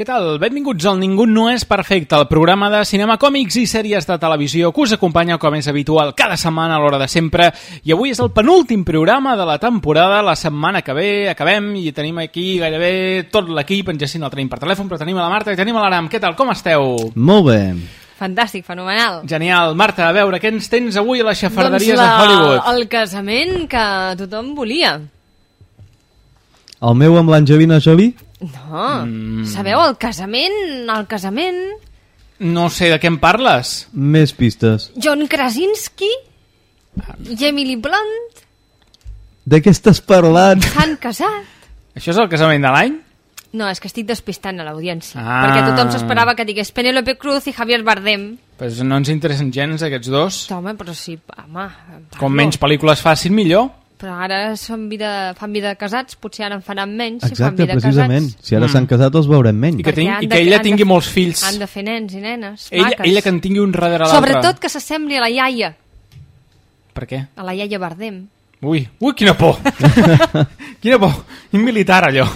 Què tal? Benvinguts al Ningú no és perfecte, el programa de cinema, còmics i sèries de televisió que us acompanya com és habitual cada setmana a l'hora de sempre i avui és el penúltim programa de la temporada, la setmana que ve acabem i tenim aquí gairebé tot l'equip, en Jacint el tenim per telèfon però tenim a la Marta i tenim a l'Aram, què tal, com esteu? Molt bé. Fantàstic, fenomenal. Genial, Marta, a veure, què ens tens avui a les xafarderies doncs la, de Hollywood? el casament que tothom volia. El meu amb l'Angelina Jolie? No, mm. sabeu, el casament, el casament... No sé de què em parles. Més pistes. John Krasinski i Emily Blunt De què estàs parlant? s'han casat. Això és el casament de l'any? No, és que estic despistant a l'audiència. Ah. Perquè tothom s'esperava que digués Penélope Cruz i Javier Bardem. Pues no ens interessen gens aquests dos. Home, però sí, home... Com menys pel·lícules facin, millor. Però ara són vida, fan vida de casats, potser ara en faran menys si fan Exacte, vida precisament. casats. Si ara Mm. s'han casat els veurem I menys. que, Perquè ting, han i de- que ella de- tingui molts fills. Han de fer nens i nenes, Ella, maques. ella que en tingui un darrere l'altre. Sobretot que s'assembli a la iaia, Per què? a la iaia Bardem. Ui, ui, quina por! quina por! Un militar, allò.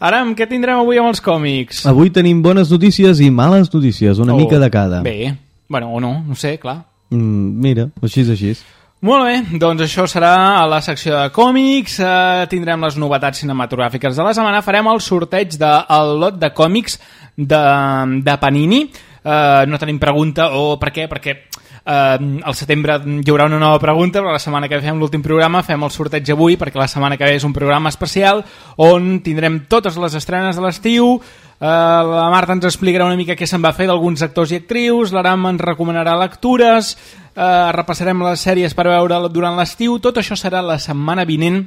Ara, amb què tindrem avui amb els còmics? Avui tenim bones notícies i males notícies, una Oh, mica de cada. Bé, bueno, o no, no sé, clar. Mm, mira, així és així. Molt bé, doncs això serà a la secció de còmics, eh, tindrem les novetats cinematogràfiques de la setmana, farem el sorteig del lot de còmics de, de Panini, eh, no tenim pregunta, o per què? Perquè eh, al setembre hi haurà una nova pregunta, però la setmana que fem l'últim programa, fem el sorteig avui, perquè la setmana que ve és un programa especial on tindrem totes les estrenes de l'estiu, Uh, la Marta ens explicarà una mica què se'n va fer d'alguns actors i actrius, l'Aram ens recomanarà lectures, uh, repassarem les sèries per veure durant l'estiu, tot això serà la setmana vinent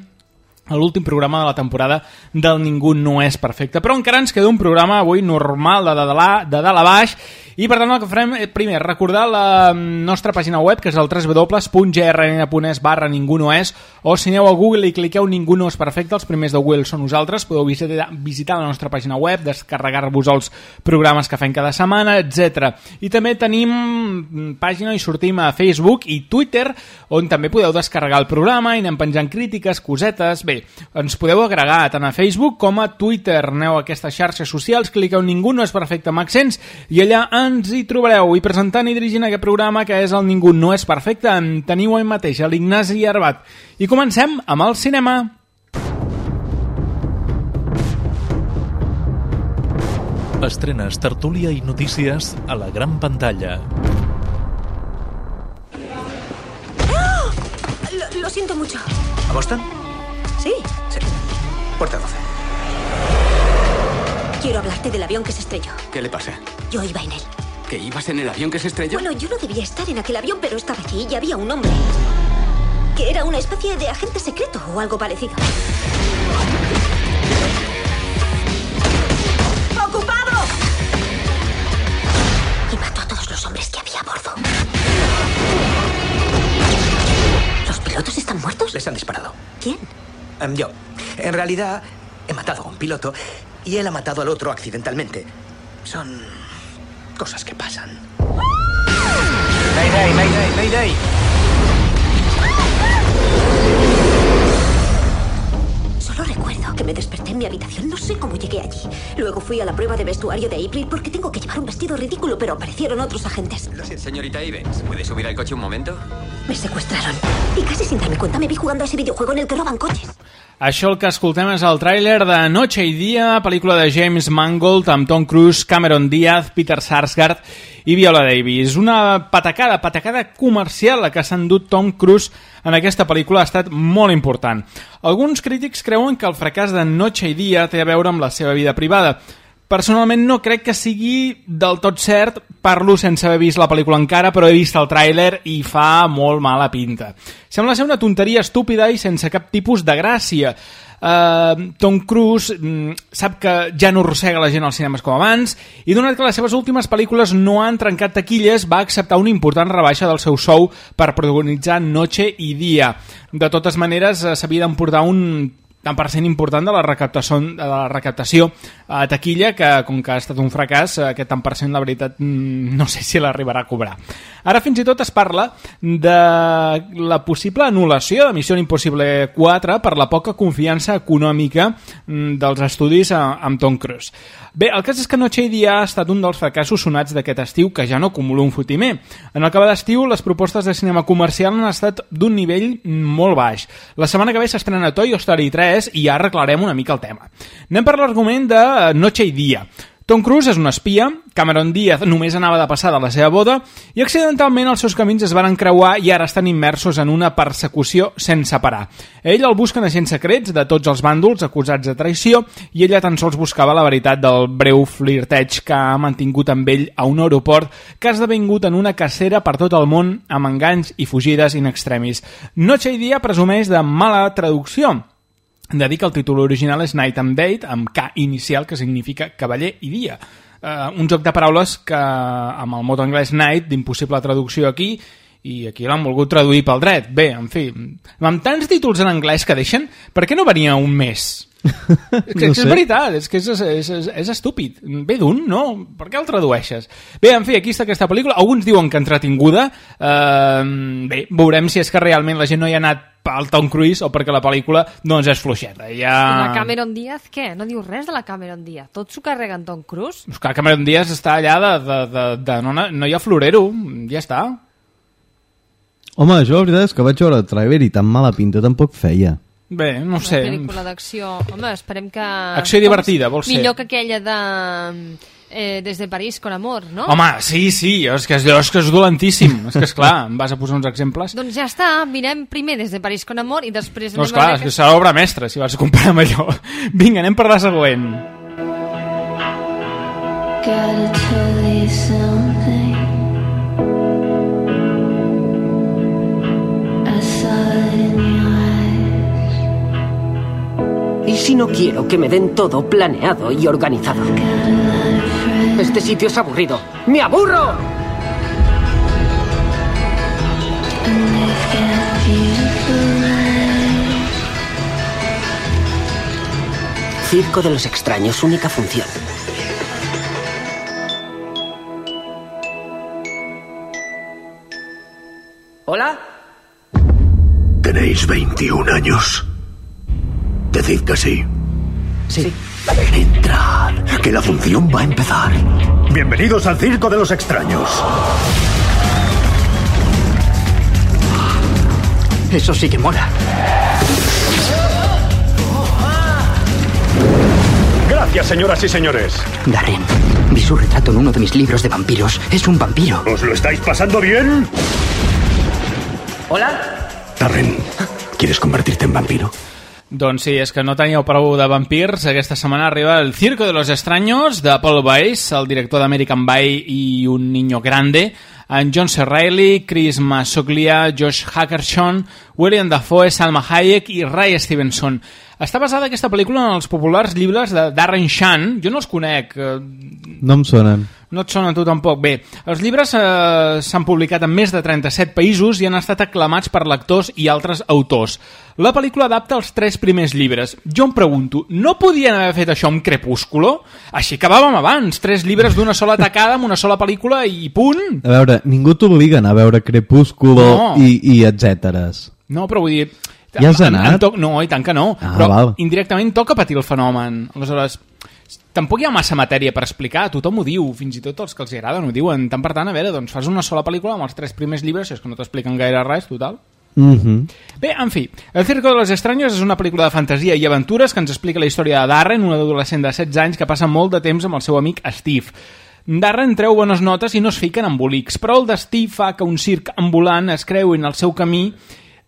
a l'últim programa de la temporada del Ningú no és perfecte. Però encara ens queda un programa avui normal de, de, de, de dalt a baix i per tant el que farem, eh, primer, recordar la nostra pàgina web que és el www.grn.es barra ningú no és o si aneu a Google i cliqueu ningú no és perfecte, els primers de Google són nosaltres, podeu visitar, visitar la nostra pàgina web, descarregar-vos els programes que fem cada setmana, etc. I també tenim mm, pàgina i sortim a Facebook i Twitter on també podeu descarregar el programa i anem penjant crítiques, cosetes... Bé, ens podeu agregar tant a Facebook com a Twitter. Aneu a aquestes xarxes socials, cliqueu Ningú no és perfecte amb accents i allà ens hi trobareu. I presentant i dirigint aquest programa que és el Ningú no és perfecte, en teniu ahir mateix a l'Ignasi Arbat. I comencem amb el cinema. Estrenes, tertúlia i notícies a la gran pantalla. Lo, lo siento mucho. ¿A Boston? Sí, Sí. Puerta 12. quiero hablarte del avión que se estrelló. ¿Qué le pasa? Yo iba en él. ¿Que ibas en el avión que se estrelló? Bueno, yo no debía estar en aquel avión, pero estaba allí y había un hombre que era una especie de agente secreto o algo parecido. ¡Ocupado! Y mató a todos los hombres que había a bordo. ¿Los pilotos están muertos? Les han disparado. Em, yo. En realidad, he matado a un piloto y él ha matado al otro accidentalmente. Son cosas que pasan. Mayday, mayday, mayday. Que me desperté en mi habitación. No sé cómo llegué allí. Luego fui a la prueba de vestuario de April porque tengo que llevar un vestido ridículo, pero aparecieron otros agentes. Lo siento, señorita Ivens. ¿Puede subir al coche un momento? Me secuestraron. Y casi sin darme cuenta me vi jugando a ese videojuego en el que roban coches. Això el que escoltem és el tràiler de Noche i Dia, pel·lícula de James Mangold amb Tom Cruise, Cameron Diaz, Peter Sarsgaard i Viola Davis. Una patacada, patacada comercial la que s'ha endut Tom Cruise en aquesta pel·lícula ha estat molt important. Alguns crítics creuen que el fracàs de Noche i Dia té a veure amb la seva vida privada, Personalment no crec que sigui del tot cert, parlo sense haver vist la pel·lícula encara, però he vist el tràiler i fa molt mala pinta. Sembla ser una tonteria estúpida i sense cap tipus de gràcia. Uh, Tom Cruise mm, sap que ja no arrossega la gent als cinemes com abans i donat que les seves últimes pel·lícules no han trencat taquilles va acceptar una important rebaixa del seu sou per protagonitzar Noche i Dia. De totes maneres, eh, s'havia d'emportar un tant per cent important de la recaptació, de la recaptació a taquilla, que com que ha estat un fracàs, aquest tant per cent, la veritat, mm, no sé si l'arribarà a cobrar. Ara fins i tot es parla de la possible anul·lació de Missió Impossible 4 per la poca confiança econòmica mm, dels estudis amb Tom Cruise. Bé, el cas és que Noche i Dia ha estat un dels fracassos sonats d'aquest estiu que ja no acumula un fotimer. En el que va d'estiu, les propostes de cinema comercial han estat d'un nivell molt baix. La setmana que ve s'estrena Toy Story 3 i ja arreglarem una mica el tema. Anem per l'argument de Noche i Dia. Tom Cruise és un espia, Cameron Diaz només anava de passada a la seva boda i accidentalment els seus camins es van encreuar i ara estan immersos en una persecució sense parar. Ell el busquen agents secrets de tots els bàndols acusats de traïció i ella tan sols buscava la veritat del breu flirteig que ha mantingut amb ell a un aeroport que ha esdevingut en una cacera per tot el món amb enganys i fugides in extremis. Noche i dia presumeix de mala traducció, de dir que el títol original és Night and Date, amb K inicial, que significa cavaller i dia. Uh, un joc de paraules que, amb el mot anglès night, d'impossible traducció aquí, i aquí l'han volgut traduir pel dret. Bé, en fi, amb tants títols en anglès que deixen, per què no venia un mes? És que, no és veritat, és que és, és, és, és estúpid. Ve d'un, no? Per què el tradueixes? Bé, en fi, aquí està aquesta pel·lícula. Alguns diuen que entretinguda. Uh, bé, veurem si és que realment la gent no hi ha anat pel Tom Cruise o perquè la pel·lícula doncs és fluixeta. Ja... La Cameron Diaz, què? No diu res de la Cameron Diaz. Tot s'ho carrega en Tom Cruise? És que Cameron Diaz està allà de... de, de, de no, no hi ha florero, ja està. Home, jo la veritat és que vaig veure el trailer i tan mala pinta tampoc feia. Bé, no sé. Una pel·lícula d'acció... Home, esperem que... Acció divertida, vol ser. Millor que aquella de... Eh, des de París con amor, no? Home, sí, sí, és que és, és, que és dolentíssim. és que, és clar, em vas a posar uns exemples. Doncs ja està, mirem primer des de París con amor i després... No, esclar, és que serà obra mestra, si vas a comparar amb allò. Vinga, anem per la següent. Gotta tell you something si no quiero que me den todo planeado y organizado? Este sitio es aburrido. ¡Me aburro! Circo de los extraños, única función. ¿Hola? Tenéis 21 años. Decid que sí. Sí. Entrad, que la función va a empezar. Bienvenidos al Circo de los Extraños. Eso sí que mola. Gracias, señoras y señores. Darren, vi su retrato en uno de mis libros de vampiros. Es un vampiro. ¿Os lo estáis pasando bien? ¿Hola? Darren, ¿quieres convertirte en vampiro? Doncs sí, és que no teníeu prou de vampirs. Aquesta setmana arriba el Circo de los Extraños de Paul Weiss, el director d'American Pie i un niño grande, en John C. Reilly, Chris Masoglia, Josh Hackerson, William Dafoe, Salma Hayek i Ray Stevenson. Està basada aquesta pel·lícula en els populars llibres de Darren Shan. Jo no els conec. eh, No em sonen. No et sonen tu tampoc. Bé, els llibres eh, s'han publicat en més de 37 països i han estat aclamats per lectors i altres autors. La pel·lícula adapta els tres primers llibres. Jo em pregunto, no podien haver fet això amb Crepúsculo? Així acabàvem abans, tres llibres d'una sola tacada amb una sola pel·lícula i punt. A veure, ningú t'obliguen a veure Crepúsculo No. i, i etcèteres. No, però vull dir... Ja has en- en anat? toc- no, i tant que no. Ah, però val. indirectament toca patir el fenomen. Aleshores, tampoc hi ha massa matèria per explicar, tothom ho diu, fins i tot els que els agraden ho diuen. Tant per tant, a veure, doncs fas una sola pel·lícula amb els tres primers llibres, si és que no t'expliquen gaire res, total. Mhm. Bé, en fi, El Circo de los Extraños és una pel·lícula de fantasia i aventures que ens explica la història de Darren, un adolescent de 16 anys que passa molt de temps amb el seu amic Steve. Darren treu bones notes i no es fiquen embolics, però el destí fa que un circ ambulant es creui en el seu camí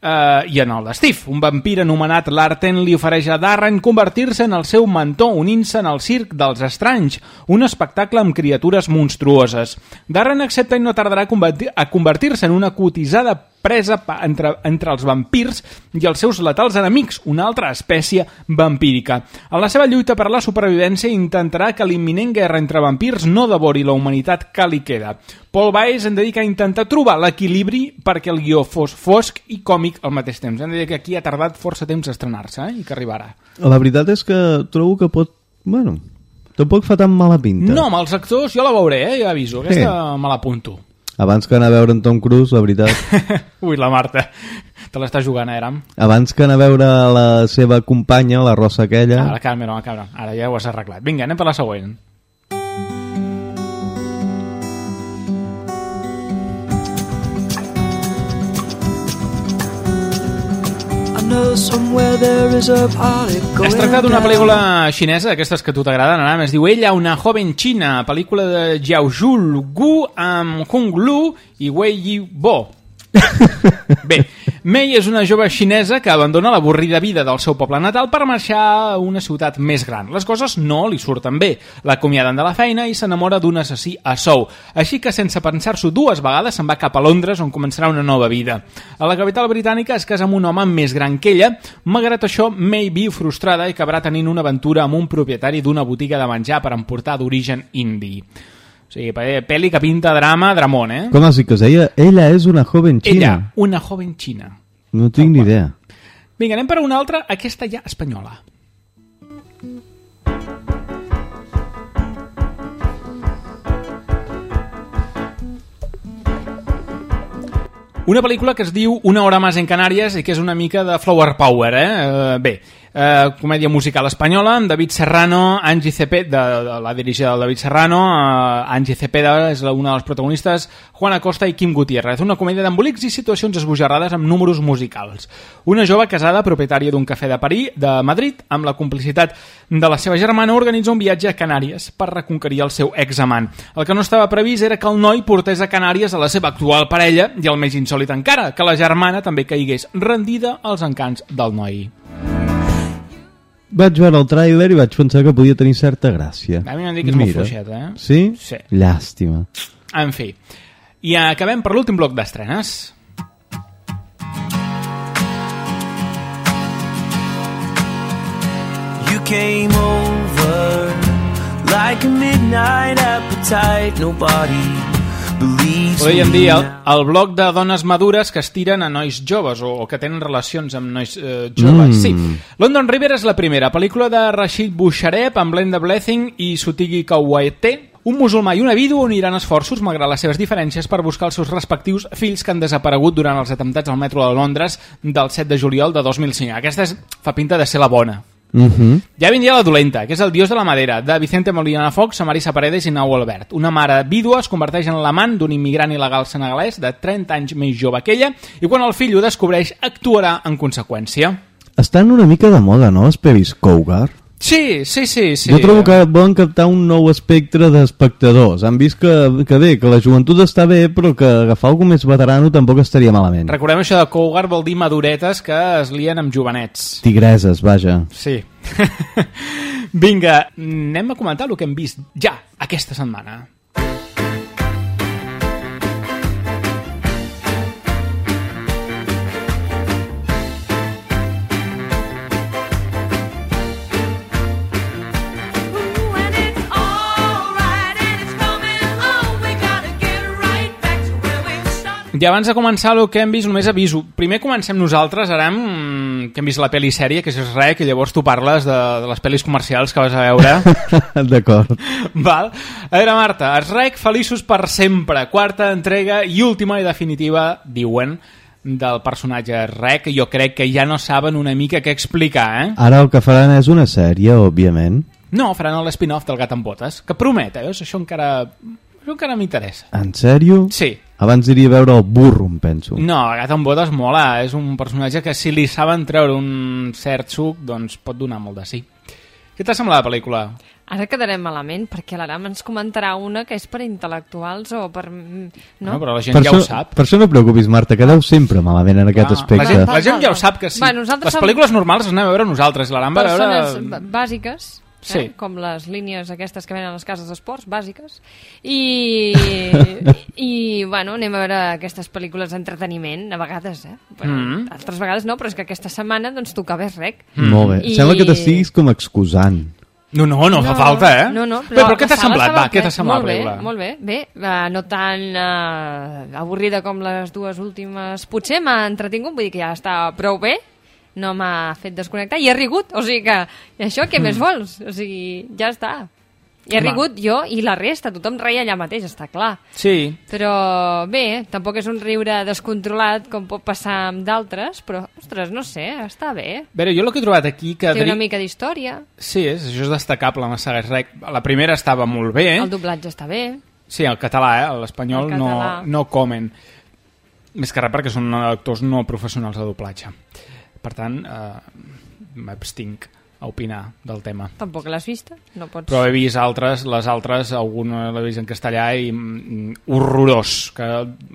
eh, i en el de Steve. Un vampir anomenat Larten li ofereix a Darren convertir-se en el seu mentor unint-se en el circ dels estranys, un espectacle amb criatures monstruoses. Darren accepta i no tardarà a convertir- a convertir-se en una cotitzada presa entre, entre els vampirs i els seus letals enemics, una altra espècie vampírica. En la seva lluita per la supervivència intentarà que l'imminent guerra entre vampirs no devori la humanitat que li queda. Paul Baez en dedica a intentar trobar l'equilibri perquè el guió fos fosc i còmic al mateix temps. Hem de dir que aquí ha tardat força temps a estrenar-se eh? i que arribarà. La veritat és que trobo que pot... Bueno, tampoc fa tan mala pinta. No, amb els actors jo la veuré, eh? ja aviso. Aquesta me l'apunto. Abans que anar a veure en Tom Cruise, la veritat. Ui, la Marta. Te l'està jugant, eh, Aram? Abans que anar a veure la seva companya, la rossa aquella... Ara, calma, no, calma. Ara ja ho has arreglat. Vinga, anem per la següent. Es tracta d'una pel·lícula xinesa, d'aquestes que a tu t'agraden, Aram. Es diu Ella, una joven xina, pel·lícula de Jiaozhul Gu amb Hong Lu i Wei Yi Bo. Bé, Mei és una jove xinesa que abandona l'avorrida vida del seu poble natal per marxar a una ciutat més gran. Les coses no li surten bé. L'acomiaden de la feina i s'enamora d'un assassí a sou. Així que, sense pensar-s'ho dues vegades, se'n va cap a Londres, on començarà una nova vida. A la capital britànica es casa amb un home més gran que ella. Malgrat això, May viu frustrada i acabarà tenint una aventura amb un propietari d'una botiga de menjar per emportar d'origen indi. O sigui, pe- pel·li que pinta drama, dramón, eh? Com has dit que es deia? Ella és una joven xina. Ella, una joven xina. No tinc ni idea. Vinga, anem per una altra, aquesta ja espanyola. Una pel·lícula que es diu Una hora més en Canàries i que és una mica de flower power, eh? eh bé, eh, comèdia musical espanyola amb David Serrano, Angie Cepeda, de, de, la dirigida del David Serrano, eh, Angie Cepeda és la- una de les protagonistes, Juan Acosta i Kim Gutiérrez. Una comèdia d'embolics i situacions esbojarrades amb números musicals. Una jove casada, propietària d'un cafè de París, de Madrid, amb la complicitat de la seva germana, organitza un viatge a Canàries per reconquerir el seu examant. El que no estava previst era que el noi portés a Canàries a la seva actual parella i el més insòlit encara, que la germana també caigués rendida als encants del noi. Vaig veure el tràiler i vaig pensar que podia tenir certa gràcia. A mi m'han dit que és molt fluixeta, eh? Sí? Sí. Llàstima. En fi. I acabem per l'últim bloc d'estrenes. You came over like a midnight appetite. Nobody believes Podríem dir el, el bloc de dones madures que es tiren a nois joves o, o que tenen relacions amb nois eh, joves. Mm. Sí. London River és la primera, pel·lícula de Rashid Bouchareb amb Blenda Blessing i Sutigi Kawete, un musulmà i una vídua uniran esforços, malgrat les seves diferències, per buscar els seus respectius fills que han desaparegut durant els atemptats al metro de Londres del 7 de juliol de 2005. Aquesta és, fa pinta de ser la bona. Mhm. Ja vindria la dolenta, que és el dios de la madera, de Vicente Molina Fox, Marisa Paredes i Nau Albert. Una mare vídua es converteix en l'amant d'un immigrant il·legal senegalès de 30 anys més jove que ella i quan el fill ho descobreix actuarà en conseqüència. Estan una mica de moda, no, els pel·lis Cougar? Sí, sí, sí. sí. Jo trobo que volen captar un nou espectre d'espectadors. Han vist que, que bé, que la joventut està bé, però que agafar algú més veterano tampoc estaria malament. Recordem això de Cougar vol dir maduretes que es lien amb jovenets. Tigreses, vaja. Sí. Vinga, anem a comentar el que hem vist ja aquesta setmana. I abans de començar el que hem vist, només aviso. Primer comencem nosaltres, Aram, mm, que hem vist la pel·li sèrie, que és res, que llavors tu parles de, de les pel·lis comercials que vas a veure. D'acord. Val? A veure, Marta, es rec feliços per sempre. Quarta entrega i última i definitiva, diuen, del personatge Rec. Jo crec que ja no saben una mica què explicar, eh? Ara el que faran és una sèrie, òbviament. No, faran l'espin-off del Gat amb Botes, que promet, eh? Això encara... Això encara m'interessa. En sèrio? Sí, Abans iria a veure el burro, em penso. No, el gat amb botes mola, és un personatge que si li saben treure un cert suc, doncs pot donar molt de sí. Què t'ha semblat la pel·lícula? Ara quedarem malament, perquè l'Aram ens comentarà una que és per intel·lectuals o per... mm, No? No, però la gent Per ja això, ho sap. per això no preocupis, Marta, quedeu sempre malament en aquest Ah, aspecte. La gent, la gent ja ho sap que sí. Va, les som- pel·lícules normals les anem a veure nosaltres. L'Aram va Persones veure... b- bàsiques, Sí. eh? com les línies aquestes que venen a les cases d'esports, bàsiques, i, i, bueno, anem a veure aquestes pel·lícules d'entreteniment, a vegades, eh? Bueno, Mm. Altres vegades no, però és que aquesta setmana doncs tocava rec. Molt bé. I- Sembla que t'estiguis com excusant. No, no, no, fa falta, eh? No, no, Bé, però què t'ha semblat? Va, què t'ha semblat molt bé, pel·lícula? Molt bé, bé, uh, no tan uh, avorrida com les dues últimes. Potser m'ha entretingut, vull dir que ja està prou bé, no m'ha fet desconnectar i he rigut, o sigui que i això què més vols? O sigui, ja està. I he rigut jo i la resta, tothom reia allà mateix, està clar. Sí, Però bé, tampoc és un riure descontrolat com pot passar amb d'altres, però, ostres, no sé, està bé. A veure, jo el que he trobat aquí... Que Té una mica d'història, Sí, és, això és destacable amb la saga Rec. La primera estava molt bé. el doblatge està bé. Sí, el català, eh? L'espanyol no, no comen. Més que res perquè són actors no professionals de doblatge. Per tant, eh, m'abstinc a opinar del tema. Tampoc l'has vista? No pots... Però he vist altres, les altres, alguna l'he vist en castellà i mm, horrorós. Que,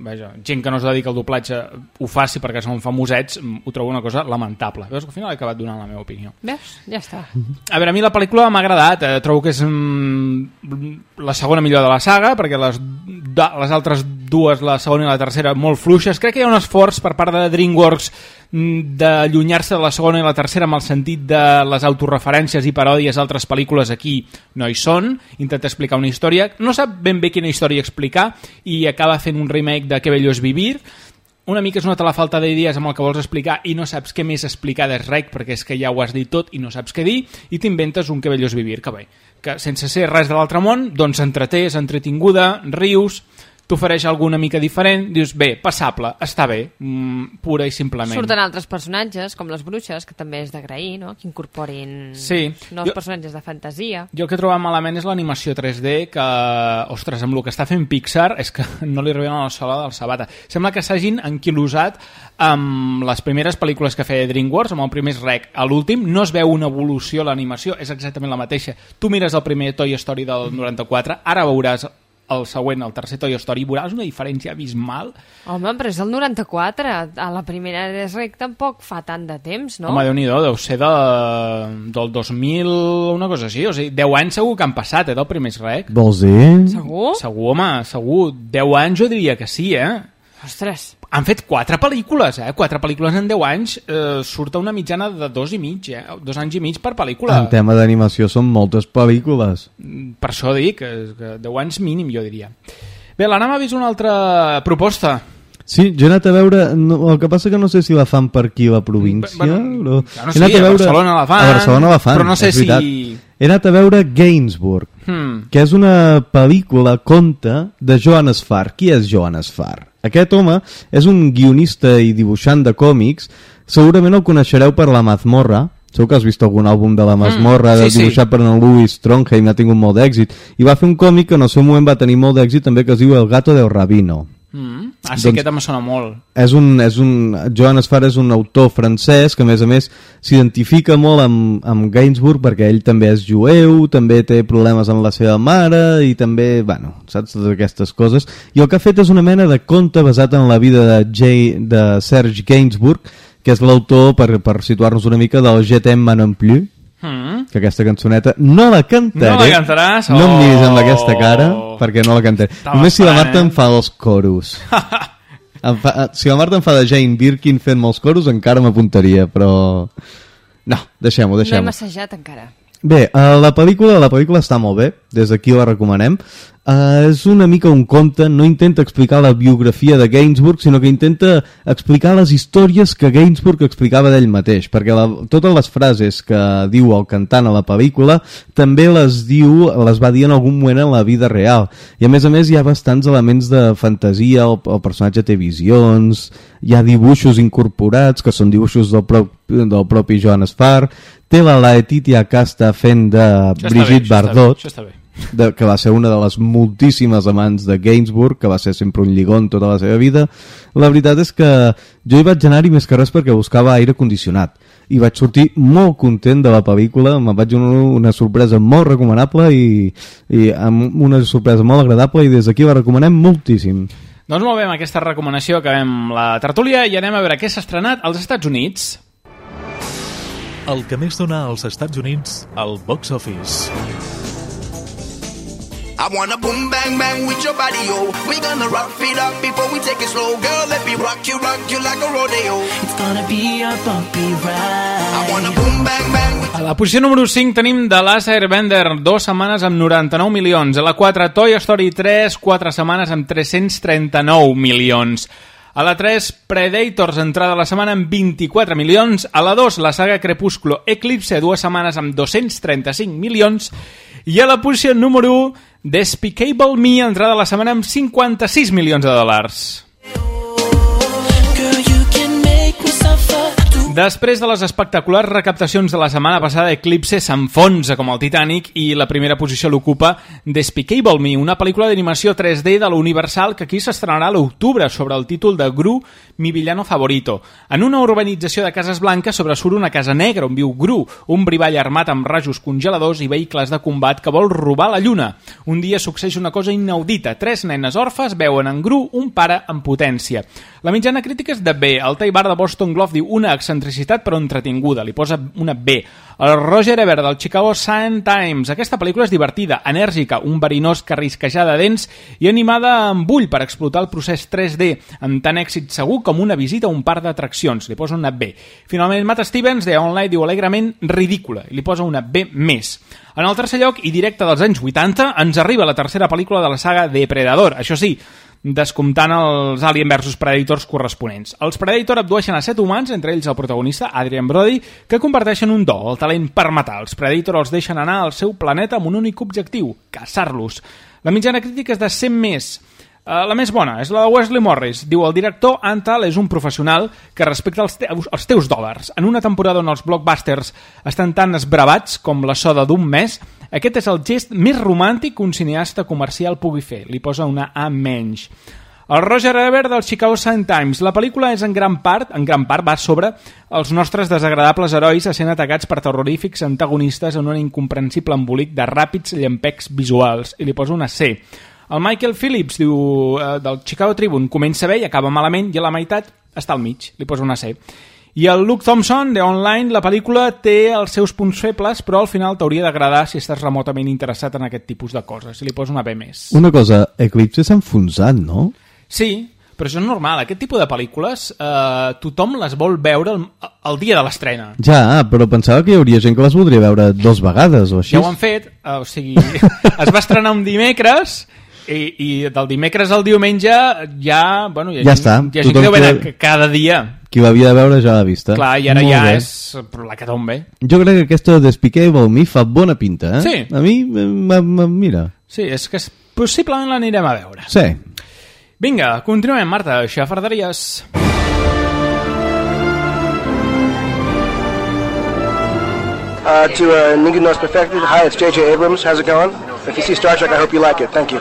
vaja, gent que no es dedica al doblatge ho faci perquè són famosets, mm, ho trobo una cosa lamentable. Veus que al final he acabat donant la meva opinió. Veus? Ja està. A veure, a mi la pel·lícula m'ha agradat, eh, trobo que és mm, la segona millor de la saga, perquè les, de, les altres dues, la segona i la tercera, molt fluixes. Crec que hi ha un esforç per part de DreamWorks mm, d'allunyar-se de la segona i la tercera amb el sentit de les autorreferències i paròdies d'altres pel·lícules aquí no hi són, intenta explicar una història, no sap ben bé quina història explicar i acaba fent un remake de Que bello és vivir, una mica es nota la falta d'idees amb el que vols explicar i no saps què més explicar des rec perquè és que ja ho has dit tot i no saps què dir i t'inventes un que bello és vivir, que bé, que sense ser res de l'altre món, doncs entreté, és entretinguda, rius, t'ofereix alguna mica diferent, dius, bé, passable, està bé, mm, pura i simplement. Surten altres personatges, com les bruixes, que també és d'agrair, no? Que incorporin Sí. nous Jo- personatges de fantasia. Jo el que he trobat malament és l'animació 3D que, ostres, amb el que està fent Pixar és que no li arriben a la sola del sabata. Sembla que s'hagin anquilosat amb les primeres pel·lícules que feia DreamWorks, amb el primer rec. A l'últim no es veu una evolució a l'animació, és exactament la mateixa. Tu mires el primer Toy Story del 94, ara veuràs el següent, el tercer Toy Story, veuràs una diferència abismal. Home, però és el 94. A la primera de Rec tampoc fa tant de temps, no? Home, déu nhi deu ser de, del 2000, una cosa així. O sigui, 10 anys segur que han passat, eh, del primer rec. Vols dir? Segur? Segur, home, segur. 10 anys jo diria que sí, eh? Ostres, Han fet quatre pel·lícules, eh? Quatre pel·lícules en 10 anys. Eh, surt a una mitjana de dos i mig, eh? Dos anys i mig per pel·lícula. En tema d'animació són moltes pel·lícules. Per això dic, que, que 10 anys mínim, jo diria. Bé, l'Anna m'ha vist una altra proposta. Sí, jo he anat a veure... No, el que passa que no sé si la fan per aquí a la província, Bueno, però... ja no he sé, anat a Barcelona la fan, A Barcelona la fan, però no sé si- He anat a veure Gainsbourg, Hmm. que és una pel·lícula, conte, de Joan Esfar. Qui és Joan Esfar? Aquest home és un guionista i dibuixant de còmics. Segurament el coneixereu per La Mazmorra. Segur que has vist algun àlbum de La Mazmorra, Mm, sí, mm, sí. dibuixat per en Louis Trondheim, ha tingut molt d'èxit. I va fer un còmic que en el seu moment va tenir molt d'èxit també, que es diu El gato del rabino. Mm. Ah, sí, Doncs- aquest em sona molt. És un, és un, Joan Esfar és un autor francès que a més a més s'identifica molt amb, amb Gainsbourg perquè ell també és jueu, també té problemes amb la seva mare i també, bueno, saps, totes aquestes coses. I el que ha fet és una mena de conte basat en la vida de, J, de Serge Gainsbourg, que és l'autor, per, per situar-nos una mica, del Je t'aime moi non plus, Mm. que aquesta cançoneta no la cantaré. No la cantaràs? No em miris amb Oh. aquesta cara, perquè no la cantaré. Estava Només si la Marta eh? em fa els coros. Em fa, eh, si la Marta em fa de Jane Birkin fent molts coros, encara m'apuntaria, però... No, deixem-ho, no hem deixem-ho. assajat encara. Bé, uh, la pel·lícula la pel·lícula està molt bé, des d'aquí la recomanem. Uh, és una mica un conte, no intenta explicar la biografia de Gainsbourg, sinó que intenta explicar les històries que Gainsbourg explicava d'ell mateix, perquè la, totes les frases que diu el cantant a la pel·lícula també les diu, les va dir en algun moment en la vida real. I a més a més hi ha bastants elements de fantasia, el, el personatge té visions, hi ha dibuixos incorporats, que són dibuixos del, prop, del propi Joan Esfar, té la Laetitia Casta fent de bé, Brigitte això està bé, Bardot, això està bé. De, que va ser una de les moltíssimes amants de Gainsbourg, que va ser sempre un lligón tota la seva vida, la veritat és que jo hi vaig anar-hi més que res perquè buscava aire condicionat i vaig sortir molt content de la pel·lícula, me'n vaig una, una sorpresa molt recomanable i, i amb una sorpresa molt agradable i des d'aquí la recomanem moltíssim. Doncs molt bé, amb aquesta recomanació acabem la tertúlia i anem a veure què s'ha estrenat als Estats Units. El que més dona als Estats Units al box office. I wanna boom bang bang with your body, yo. We gonna rock it up before we take it slow, girl. Let me rock you, rock you like a rodeo. It's gonna be a bumpy ride. I wanna boom bang bang with A la posició número 5 tenim The Last Airbender, dues setmanes amb 99 milions. A la 4, Toy Story 3, 4 setmanes amb 339 milions. A la 3, Predators, entrada a la setmana amb 24 milions. A la 2, la saga Crepúsculo Eclipse, dues setmanes amb 235 milions. I a la posició número 1, Despicable Me, entrada a la setmana amb 56 milions de dòlars. Després de les espectaculars recaptacions de la setmana passada, Eclipse s'enfonsa com el Titanic i la primera posició l'ocupa Despicable Me, una pel·lícula d'animació 3D de la Universal que aquí s'estrenarà l'octubre sobre el títol de Gru, mi villano favorito. En una urbanització de cases blanques sobresurt una casa negra on viu Gru, un brivall armat amb rajos congeladors i vehicles de combat que vol robar la lluna. Un dia succeeix una cosa inaudita. Tres nenes orfes veuen en Gru un pare en potència. La mitjana crítica és de B. El Tay Bar de Boston Globe diu una excentricitat però entretinguda. Li posa una B. El Roger Ebert del Chicago Sun Times. Aquesta pel·lícula és divertida, enèrgica, un verinós carrisquejar de dents i animada amb ull per explotar el procés 3D, amb tant èxit segur com una visita a un parc d'atraccions. Li posa una B. Finalment, Matt Stevens de Online diu alegrement ridícula i li posa una B més. En el tercer lloc, i directe dels anys 80, ens arriba la tercera pel·lícula de la saga Depredador. Això sí, descomptant els Alien vs Predators corresponents. Els Predator abdueixen a set humans, entre ells el protagonista, Adrian Brody, que converteixen un do, el talent per matar. Els Predator els deixen anar al seu planeta amb un únic objectiu, caçar-los. La mitjana crítica és de 100 més. Uh, la més bona és la de Wesley Morris. Diu, el director Antal és un professional que respecta els, teus, els teus dòlars. En una temporada on els blockbusters estan tan esbravats com la soda d'un mes, aquest és el gest més romàntic que un cineasta comercial pugui fer. Li posa una A menys. El Roger Ebert del Chicago Sun Times. La pel·lícula és en gran part, en gran part va sobre els nostres desagradables herois sent atacats per terrorífics antagonistes en un incomprensible embolic de ràpids llampecs visuals. I li posa una C. El Michael Phillips diu eh, del Chicago Tribune comença bé i acaba malament i a la meitat està al mig, li posa una C. I el Luke Thompson, de Online, la pel·lícula té els seus punts febles, però al final t'hauria d'agradar si estàs remotament interessat en aquest tipus de coses. I li posa una B més. Una cosa, Eclipse s'ha enfonsat, no? Sí, però això és normal. Aquest tipus de pel·lícules eh, tothom les vol veure el, el dia de l'estrena. Ja, però pensava que hi hauria gent que les voldria veure dos vegades o així. Ja ho han fet, eh, o sigui, es va estrenar un dimecres i, i del dimecres al diumenge ja, bueno, hi ha Ja gent, està. Hi ha gent que deu veure que- cada dia. Qui l'havia de veure ja l'ha vista. Clar, i ara Molt ja bé. és la que tombe. Jo crec que aquesta Despicable Me fa bona pinta, eh? Sí. A mi, eh, m- m- mira. Sí, és que és, possiblement l'anirem a veure. Sí. Vinga, continuem, Marta. Xafarderies. Uh, to uh, Ningu North Perfected, hi, it's J.J. Abrams. How's it going? If you see Star Trek, I hope you like it. Thank you.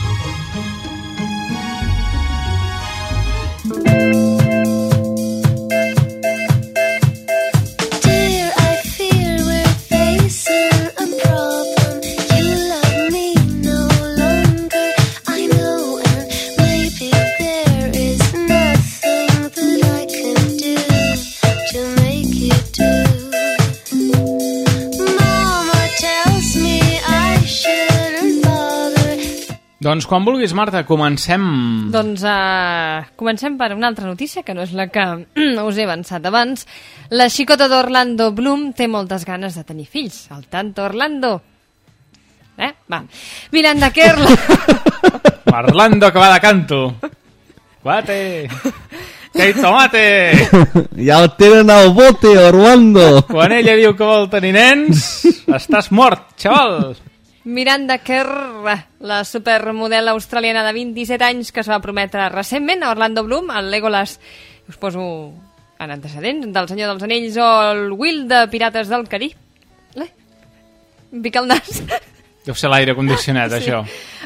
Doncs quan vulguis, Marta, comencem... Doncs uh, comencem per una altra notícia, que no és la que us he avançat abans. La xicota d'Orlando Bloom té moltes ganes de tenir fills. El tanto Orlando. Eh? Va. Miranda Kerr... Orlando que va de canto. Guate. Kate Tomate! ja el tenen al bote, Orlando! Quan ella diu que vol tenir nens, estàs mort, xaval! Miranda Kerr, la supermodel australiana de 27 anys que es va prometre recentment a Orlando Bloom, al Legolas, us poso en antecedents, del Senyor dels Anells o el Will de Pirates del Carib. Eh? Em pica el nas. Deu ser l'aire condicionat, Sí. això.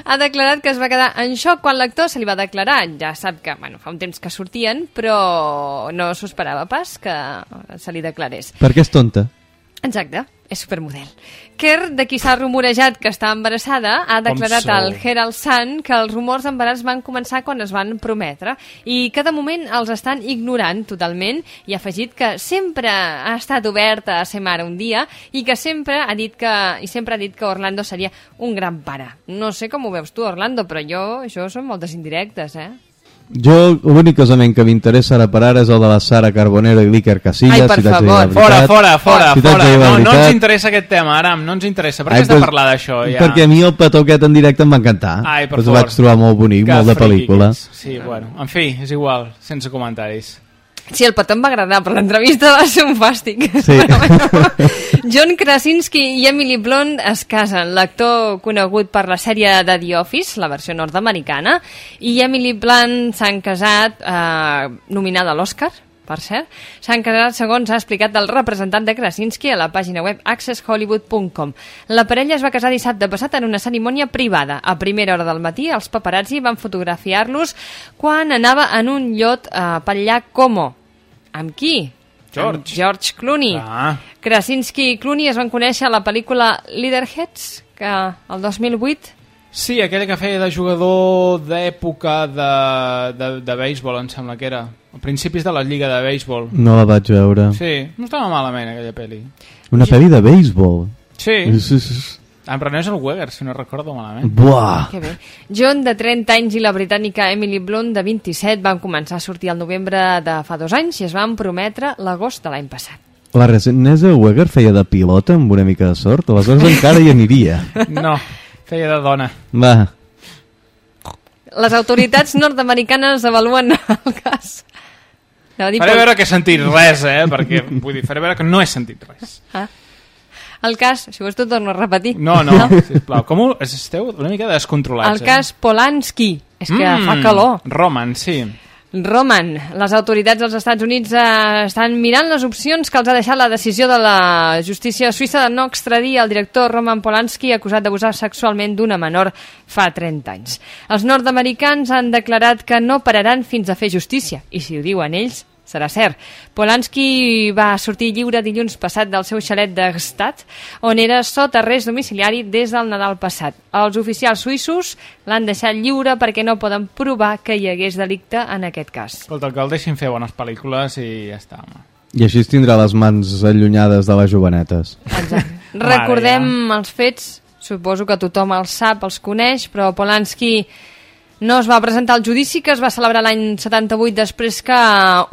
Ha declarat que es va quedar en xoc quan l'actor se li va declarar. Ja sap que, bueno, fa un temps que sortien, però no s'ho esperava pas que se li declarés. Perquè és tonta. Exacte, és supermodel. Kerr, de qui s'ha rumorejat que està embarassada, ha declarat al Herald Sun que els rumors d'embaràs van començar quan es van prometre i que de moment els estan ignorant totalment i ha afegit que sempre ha estat oberta a ser mare un dia i que sempre ha dit que i sempre ha dit que Orlando seria un gran pare. No sé com ho veus tu, Orlando, però jo, això són moltes indirectes, eh? Jo, l'únic casament que m'interessa ara per ara és el de la Sara Carbonero i l'Iker Casillas. Ai, per si favor. Fora, fora, fora, Si fora. No, no ens interessa aquest tema, Aram, no ens interessa. Per Ai, què has de parlar d'això, ja? Perquè a mi el petó aquest en directe em va encantar. Ai, per Us favor. vaig trobar molt bonic, Que molt de pel·lícula. Sí, bueno, en fi, és igual, sense comentaris. Sí, el petó em va agradar, però l'entrevista va ser un fàstic. Sí. John Krasinski i Emily Blunt es casen. L'actor conegut per la sèrie de The Office, la versió nord-americana, i Emily Blunt s'han casat, eh, nominada a l'Oscar, per cert. S'han casat, segons ha explicat el representant de Krasinski a la pàgina web accesshollywood.com. La parella es va casar dissabte passat en una cerimònia privada. A primera hora del matí, els paparazzi van fotografiar-los quan anava en un llot eh, pel llac Como. Amb qui? George. Amb George Clooney. Ah. Krasinski i Clooney es van conèixer a la pel·lícula Leaderheads, que el 2008 Sí, aquella que feia de jugador d'època de, de, de béisbol, em sembla que era. A principis de la lliga de béisbol. No la vaig veure. Sí, no estava malament aquella pel·li. Una pel·li de béisbol. Sí. És- és- Ah, però no és el Weger, si no recordo malament. Buah! Que bé. John, de 30 anys, i la britànica Emily Blunt, de 27, van començar a sortir al novembre de fa dos anys i es van prometre l'agost de l'any passat. La Renée Zellweger feia de pilota amb una mica de sort, aleshores encara hi aniria. No, feia de dona. Va, Les autoritats nord-americanes avaluen el cas. Dir Faré veure que he sentit res, eh? Perquè, vull dir, faré veure que no he sentit res. Ah. El cas, si vols t'ho torno a repetir. No, no, sisplau. Com ho... Esteu una mica descontrolats, El cas Polanski. És que Mm, fa calor. Roman, sí. Roman, les autoritats dels Estats Units eh, estan mirant les opcions que els ha deixat la decisió de la justícia suïssa de no extradir el director Roman Polanski acusat d'abusar sexualment d'una menor fa 30 anys. Els nord-americans han declarat que no pararan fins a fer justícia, i si ho diuen ells, serà cert. Polanski va sortir lliure dilluns passat del seu xalet de Gstaad, on era sota arrest domiciliari des del Nadal passat. Els oficials suïssos l'han deixat lliure perquè no poden provar que hi hagués delicte en aquest cas. Escolta, que el deixin fer bones pel·lícules i ja està, home. i així es tindrà les mans allunyades de les jovenetes. Recordem els fets, suposo que tothom els sap, els coneix, però Polanski no es va presentar al judici que es va celebrar l'any 78 després que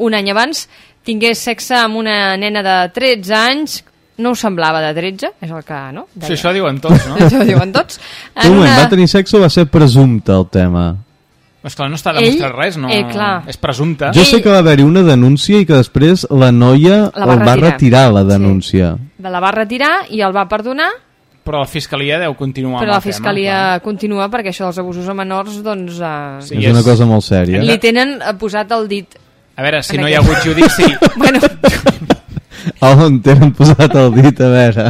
un any abans tingués sexe amb una nena de 13 anys no ho semblava de 13, és el que, no? Sí, això diuen tots, no? Això diuen tots. Un moment, va tenir sexe o va ser presumpte el tema? Esclar, no està Ell- demostrat res, no... eh, clar. És presumpte. Jo sé que va haver-hi una denúncia i que després la noia La va el va retirar. retirar, la denúncia. La va retirar i el va perdonar, Però la fiscalia deu continuar però la fiscalia tema. continua perquè això dels abusos a menors, doncs... Eh, Sí, és una cosa molt sèria. li tenen eh, posat el dit. A veure, si no hi ha aquest- hagut judici... bueno, On tenen posat el dit, a veure.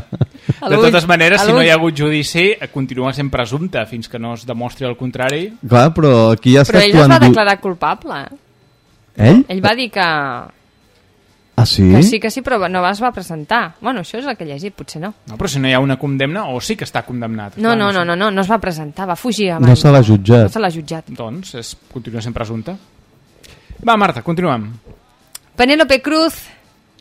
De totes maneres, si no hi ha hagut judici, eh, continua sent presumpte fins que no es demostri el contrari. Clar, però aquí ja Però ell es va declarar culpable. Ell? Ell va dir que, Ah, sí? que sí, que sí, però no es va presentar. Bueno, això és el que he llegit, potser no. No, però si no hi ha una condemna, o sí que està condemnat. No, Clar, no, no, sé. no, no, no es va presentar, va fugir abans. No se l'ha jutjat. No se l'ha jutjat. Doncs és, continua sent presumpte. Va, Marta, continuem. Penélope Cruz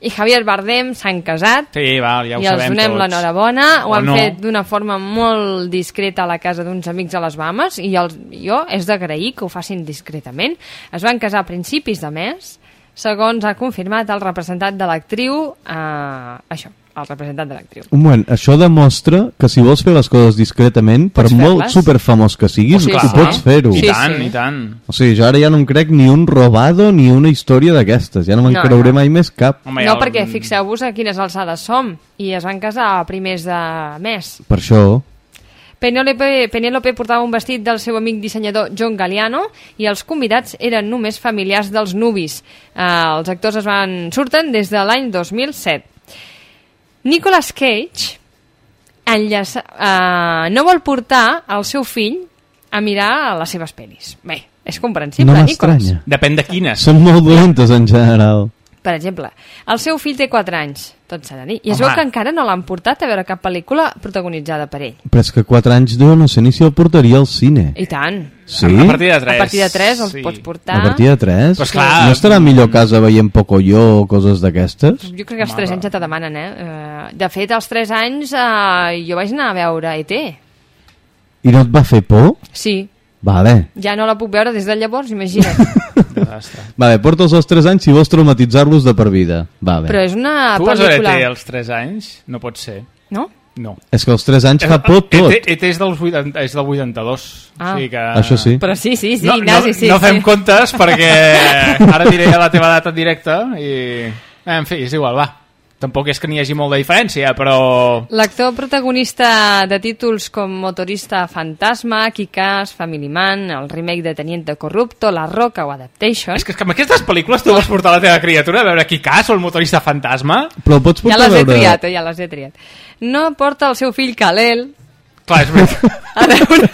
i Javier Bardem s'han casat Sí, va, ja ho i els sabem donem l'enhorabona. Ho O han no. fet d'una forma molt discreta a la casa d'uns amics a les Bahamas i els, jo és d'agrair que ho facin discretament. Es van casar a principis de mes, segons ha confirmat el representant de l'actriu, eh, això, el representant de l'actriu. Un moment, això demostra que si vols fer les coses discretament, per Pots molt fer-les. superfamós que siguis, Sí, ho sí. pots fer-ho. I Sí, tant, sí. i tant. O sigui, jo ara ja no em crec ni un robado ni una història d'aquestes. Ja no me'n No, creuré no. mai més cap. Home, no, el- perquè fixeu-vos a quines alçades som i es van casar a primers de mes. Per això... Penélope, Penélope portava un vestit del seu amic dissenyador John Galliano i els convidats eren només familiars dels nubis. Eh, els actors es van surten des de l'any 2007. Nicolas Cage enllaça, eh, no vol portar el seu fill a mirar les seves pel·lis. Bé, és comprensible, No Nicolas. Depèn de quines. Són molt dolentes en general. Per exemple, el seu fill té 4 anys, tot s'ha de dir, i es Home. veu que encara no l'han portat a veure cap pel·lícula protagonitzada per ell. Però és que 4 anys jo no sé ni si el portaria al cine. I tant. Sí? A partir de 3. A partir de 3 els pots portar. A partir de 3? Pues clar, no estarà millor a casa veient Pocoyo o coses d'aquestes? Jo crec que als 3 anys ja te demanen, eh? Eh, De fet, als 3 anys eh, jo vaig anar a veure E.T. I no et va fer por? Sí, Vale. ja no la puc veure des de llavors, imagina't. Desastre. Vale, porta'ls als 3 anys si vols traumatitzar-los de per vida. Vale. Però és una Tu vas veure pel·lícula... ET als 3 anys? No pot ser. No? No. És que als 3 anys fa por tot. ET, ET és, dels 80, és del 82. Ah. O sigui que... Això sí. Però sí, sí, sí, no, Ignasi, no, sí. no fem sí. comptes perquè ara diré la teva data en directe i... En fi, és igual, va. Tampoc és que n'hi hagi molta diferència, però... L'actor protagonista de títols com Motorista Fantasma, Kikas, Family Man, el remake de Teniente Corrupto, La Roca o Adaptation... És que, és que amb aquestes pel·lícules tu vols portar la teva criatura a veure qui cas o el motorista fantasma? Però pots Ja portar a les he veure... triat, eh? ja les he triat. No porta el seu fill Kalel Clar, és veritat. a veure,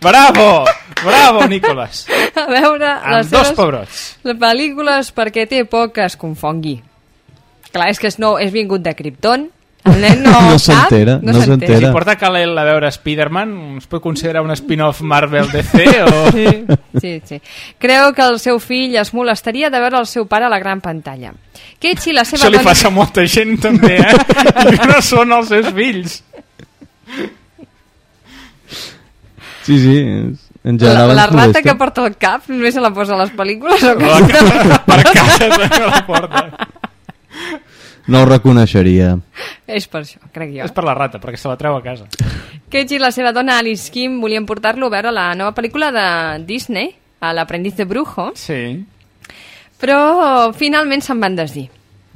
Bravo! Bravo, Nicolas! a veure Amb les dos seves pebrots. les pel·lícules perquè té por que es confongui. Clar, és que és, no, és vingut de Krypton, el nen no, No s'entera, no s'entera. Si porta Kal-El a veure Spider-Man, es pot considerar un spin-off Marvel DC o... Sí, sí, sí. Creu que el seu fill es molestaria de veure el seu pare a la gran pantalla. Cage i la seva Això li dona- passa a molta gent també, eh? I que no són els seus fills. Sí, sí, és- en La, general la rata molesta. que porta el cap només se la posa a les pel·lícules o? La, per casa també la porta. No ho reconeixeria. És per això, crec jo. És per la rata, perquè se la treu a casa. Cage i la seva dona Alice Kim volien portar-lo a veure la nova pel·lícula de Disney, a l'aprendiz de brujo, Sí. però finalment se'n van desdir.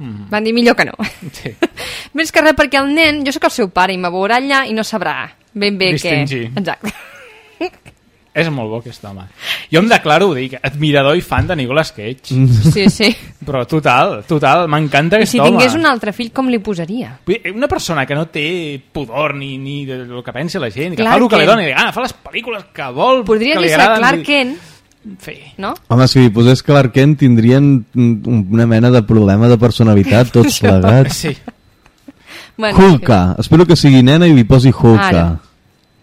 Mm. Van dir millor que no. sí. Més que res perquè el nen, jo sóc el seu pare i me veurà allà i no sabrà ben bé Distingir. què... Exacte. És molt bo aquest home. Jo em declaro, ho dic, admirador i fan de Nicolas Cage. Sí, sí. Però total, total, m'encanta aquest si home. tingués un altre fill, com li posaria? Una persona que no té pudor ni, ni de lo que pensi la gent, que Clark fa el que li Kent. dona, i ah, fa les pel·lícules que vol, Podria que li ser agraden. Clark Kent, Sí. no? Home, si li posés Clark Kent tindrien un- una mena de problema de personalitat tots plegats. Sí. Bueno, Hulka. Espero que sigui nena i li posi Hulka. Ara.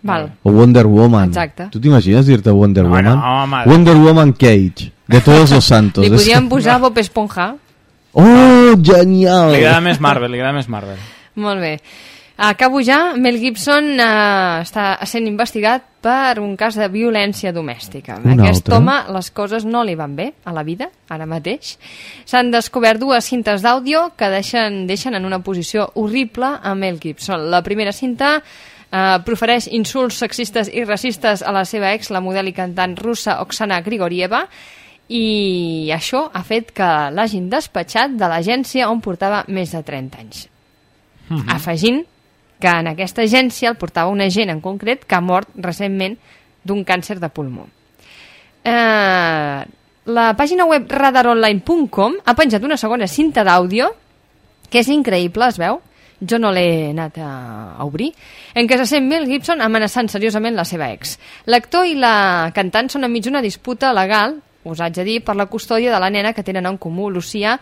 Val. O Wonder Woman. Exacte. Tu t'imagines dir-te Wonder No, Woman? no, home. Wonder Woman Cage. De todos los santos. Li podríem posar Bob Esponja. Oh, genial! Li agrada més Marvel, li agrada més Marvel. Molt bé. Acabo ja. Mel Gibson eh, està sent investigat per un cas de violència domèstica. Un Aquest altre? home les coses no li van bé a la vida, ara mateix. S'han descobert dues cintes d'àudio que deixen, deixen en una posició horrible a Mel Gibson. La primera cinta eh, profereix insults sexistes i racistes a la seva ex, la model i cantant russa Oksana Grigorieva, i això ha fet que l'hagin despatxat de l'agència on portava més de 30 anys. Mhm. Afegint que en aquesta agència el portava un agent en concret que ha mort recentment d'un càncer de pulmó. Eh, la pàgina web radaronline.com ha penjat una segona cinta d'àudio que és increïble, es veu? Jo no l'he anat a, obrir, en què se sent Mel Gibson amenaçant seriosament la seva ex. L'actor i la cantant són enmig d'una disputa legal, us haig de dir, per la custòdia de la nena que tenen en comú, Lucia,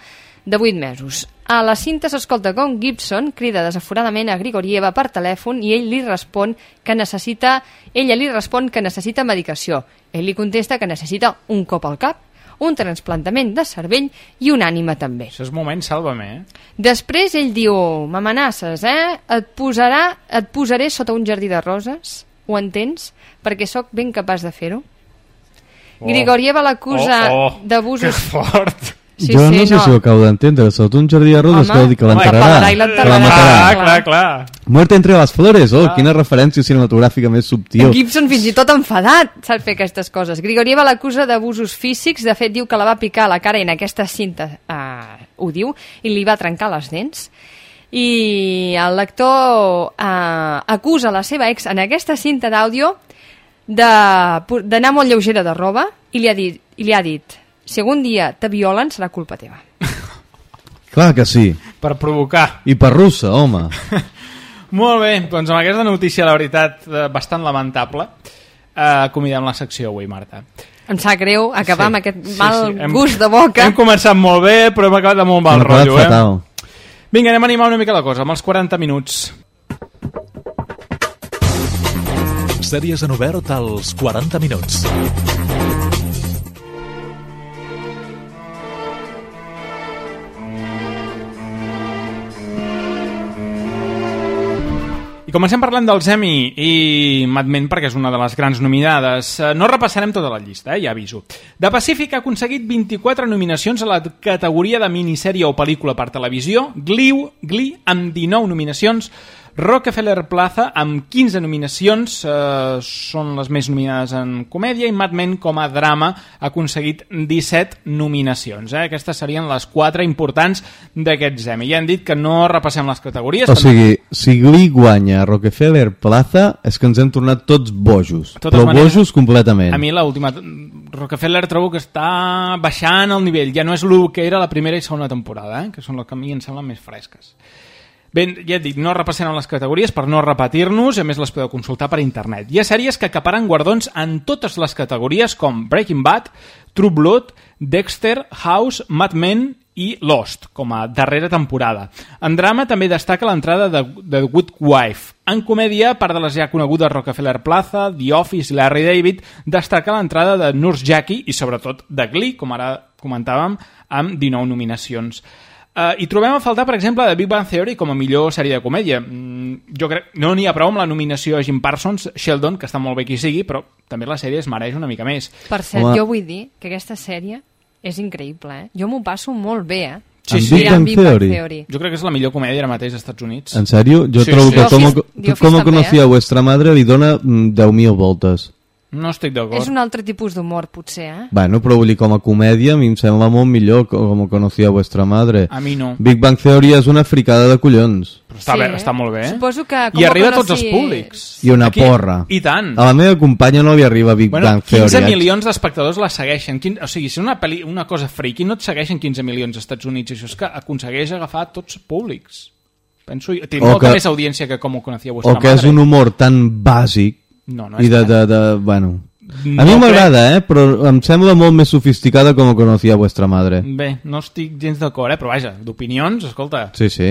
de 8 mesos. A la cinta s'escolta com Gibson crida desaforadament a Grigorieva per telèfon i ell li respon que necessita, ella li respon que necessita medicació. Ell li contesta que necessita un cop al cap, un transplantament de cervell i una ànima també. Això és moment, sàlvame, eh? Després ell diu, m'amenaces, eh? Et, posarà, et posaré sota un jardí de roses, ho entens? Perquè sóc ben capaç de fer-ho. Oh. Grigorieva l'acusa Oh, oh, d'abusos... Que fort! Sí, jo sí, no sé no. si ho acabo d'entendre. Sota un jardí Home, que vol dir que l'enterrarà. Que la matarà. Clar, clar, clar. Muerte entre les flores, oh, quina referència cinematogràfica més subtil. Gibson fins i tot enfadat sap fer aquestes coses. Grigorieva l'acusa d'abusos físics, de fet diu que la va picar a la cara i en aquesta cinta eh, ho diu, i li va trencar les dents. I el lector eh, acusa la seva ex en aquesta cinta d'àudio de- d'anar molt lleugera de roba i li ha dit, i li ha dit si algun dia te violen serà culpa teva. Clar que sí. Per provocar. I per russa, home. Molt bé, doncs amb aquesta notícia, la veritat, eh, bastant lamentable, eh, acomidem la secció avui, Marta. Em sap greu acabar amb aquest Sí, mal sí, hem- gust de boca. Hem començat molt bé, però hem acabat amb molt mal Hem rotllo, eh? fatal. Vinga, anem a animar una mica la cosa, amb els 40 minuts. Sèries en obert als 40 minuts. Comencem parlant dels Emmy i Mad Men perquè és una de les grans nominades. Eh, No repassarem tota la llista, eh? ja aviso. The Pacific ha aconseguit 24 nominacions a la categoria de minissèrie o pel·lícula per televisió, Glee, Glee amb 19 nominacions, Rockefeller Plaza amb 15 nominacions, eh, són les més nominades en comèdia, i Mad Men com a drama ha aconseguit 17 nominacions. Eh? Aquestes serien les quatre importants d'aquests Emmy. Ja hem dit que no repassem les categories. O també- sigui, si Glee guanya Rockefeller Plaza, és que ens hem tornat tots bojos. Totes Però maneres, bojos completament. A mi l'última... Rockefeller trobo que està baixant el nivell. Ja no és el que era la primera i segona temporada, eh? que són les que a mi em semblen més fresques. Bé, ja et dic, no repassem les categories per no repetir-nos, a més les podeu consultar per internet. Hi ha sèries que acaparen guardons en totes les categories com Breaking Bad, True Blood, Dexter, House, Mad Men i Lost, com a darrera temporada. En drama també destaca l'entrada de, de The Good Wife. En comèdia, part de les ja conegudes Rockefeller Plaza, The Office i Larry David, destaca l'entrada de Nurse Jackie i sobretot de Glee, com ara comentàvem, amb 19 nominacions. Uh, I trobem a faltar, per exemple, de Big Bang Theory com a millor sèrie de comèdia. Mm, jo crec no n'hi ha prou amb la nominació a Jim Parsons, Sheldon, que està molt bé qui sigui, però també la sèrie es mereix una mica més. Per cert, Home. jo vull dir que aquesta sèrie és increïble, eh? Jo m'ho passo molt bé, eh? Sí, sí. Big Bang Theory. Theory. Jo crec que és la millor comèdia ara mateix als Estats Units. ¿En serio? Yo Sí, trobo sí. que The Office como també, conocía eh? a vuestra madre li dona mm, 10.000 voltes. No estic d'acord. És un altre tipus d'humor, potser, eh? Bueno, però vull dir, com a comèdia a mi em sembla molt millor co- com conocía vuestra madre. A mi no. Big Bang Theory és una fricada de collons. Però està, Sí. bé, està molt bé. eh? Suposo que com I arriba a tots els públics. I una Aquí- porra. I tant. A la meva companya no li arriba Big Bueno, Bang Theory. 15 eh? milions d'espectadors la segueixen. Quin, o sigui, si una, peli, una cosa friki no et segueixen 15 milions als Estats Units. Això és que aconsegueix agafar tots públics. Penso, té O molta que- més audiència que com ho conocía vuestra O que madre. és un humor tan bàsic No, no i de, de, de, bueno... No a mi crec- m'agrada, eh? però em sembla molt més sofisticada com ho conocía a vuestra madre. Bé, no estic gens d'acord, eh? però vaja, d'opinions, escolta. Sí, sí.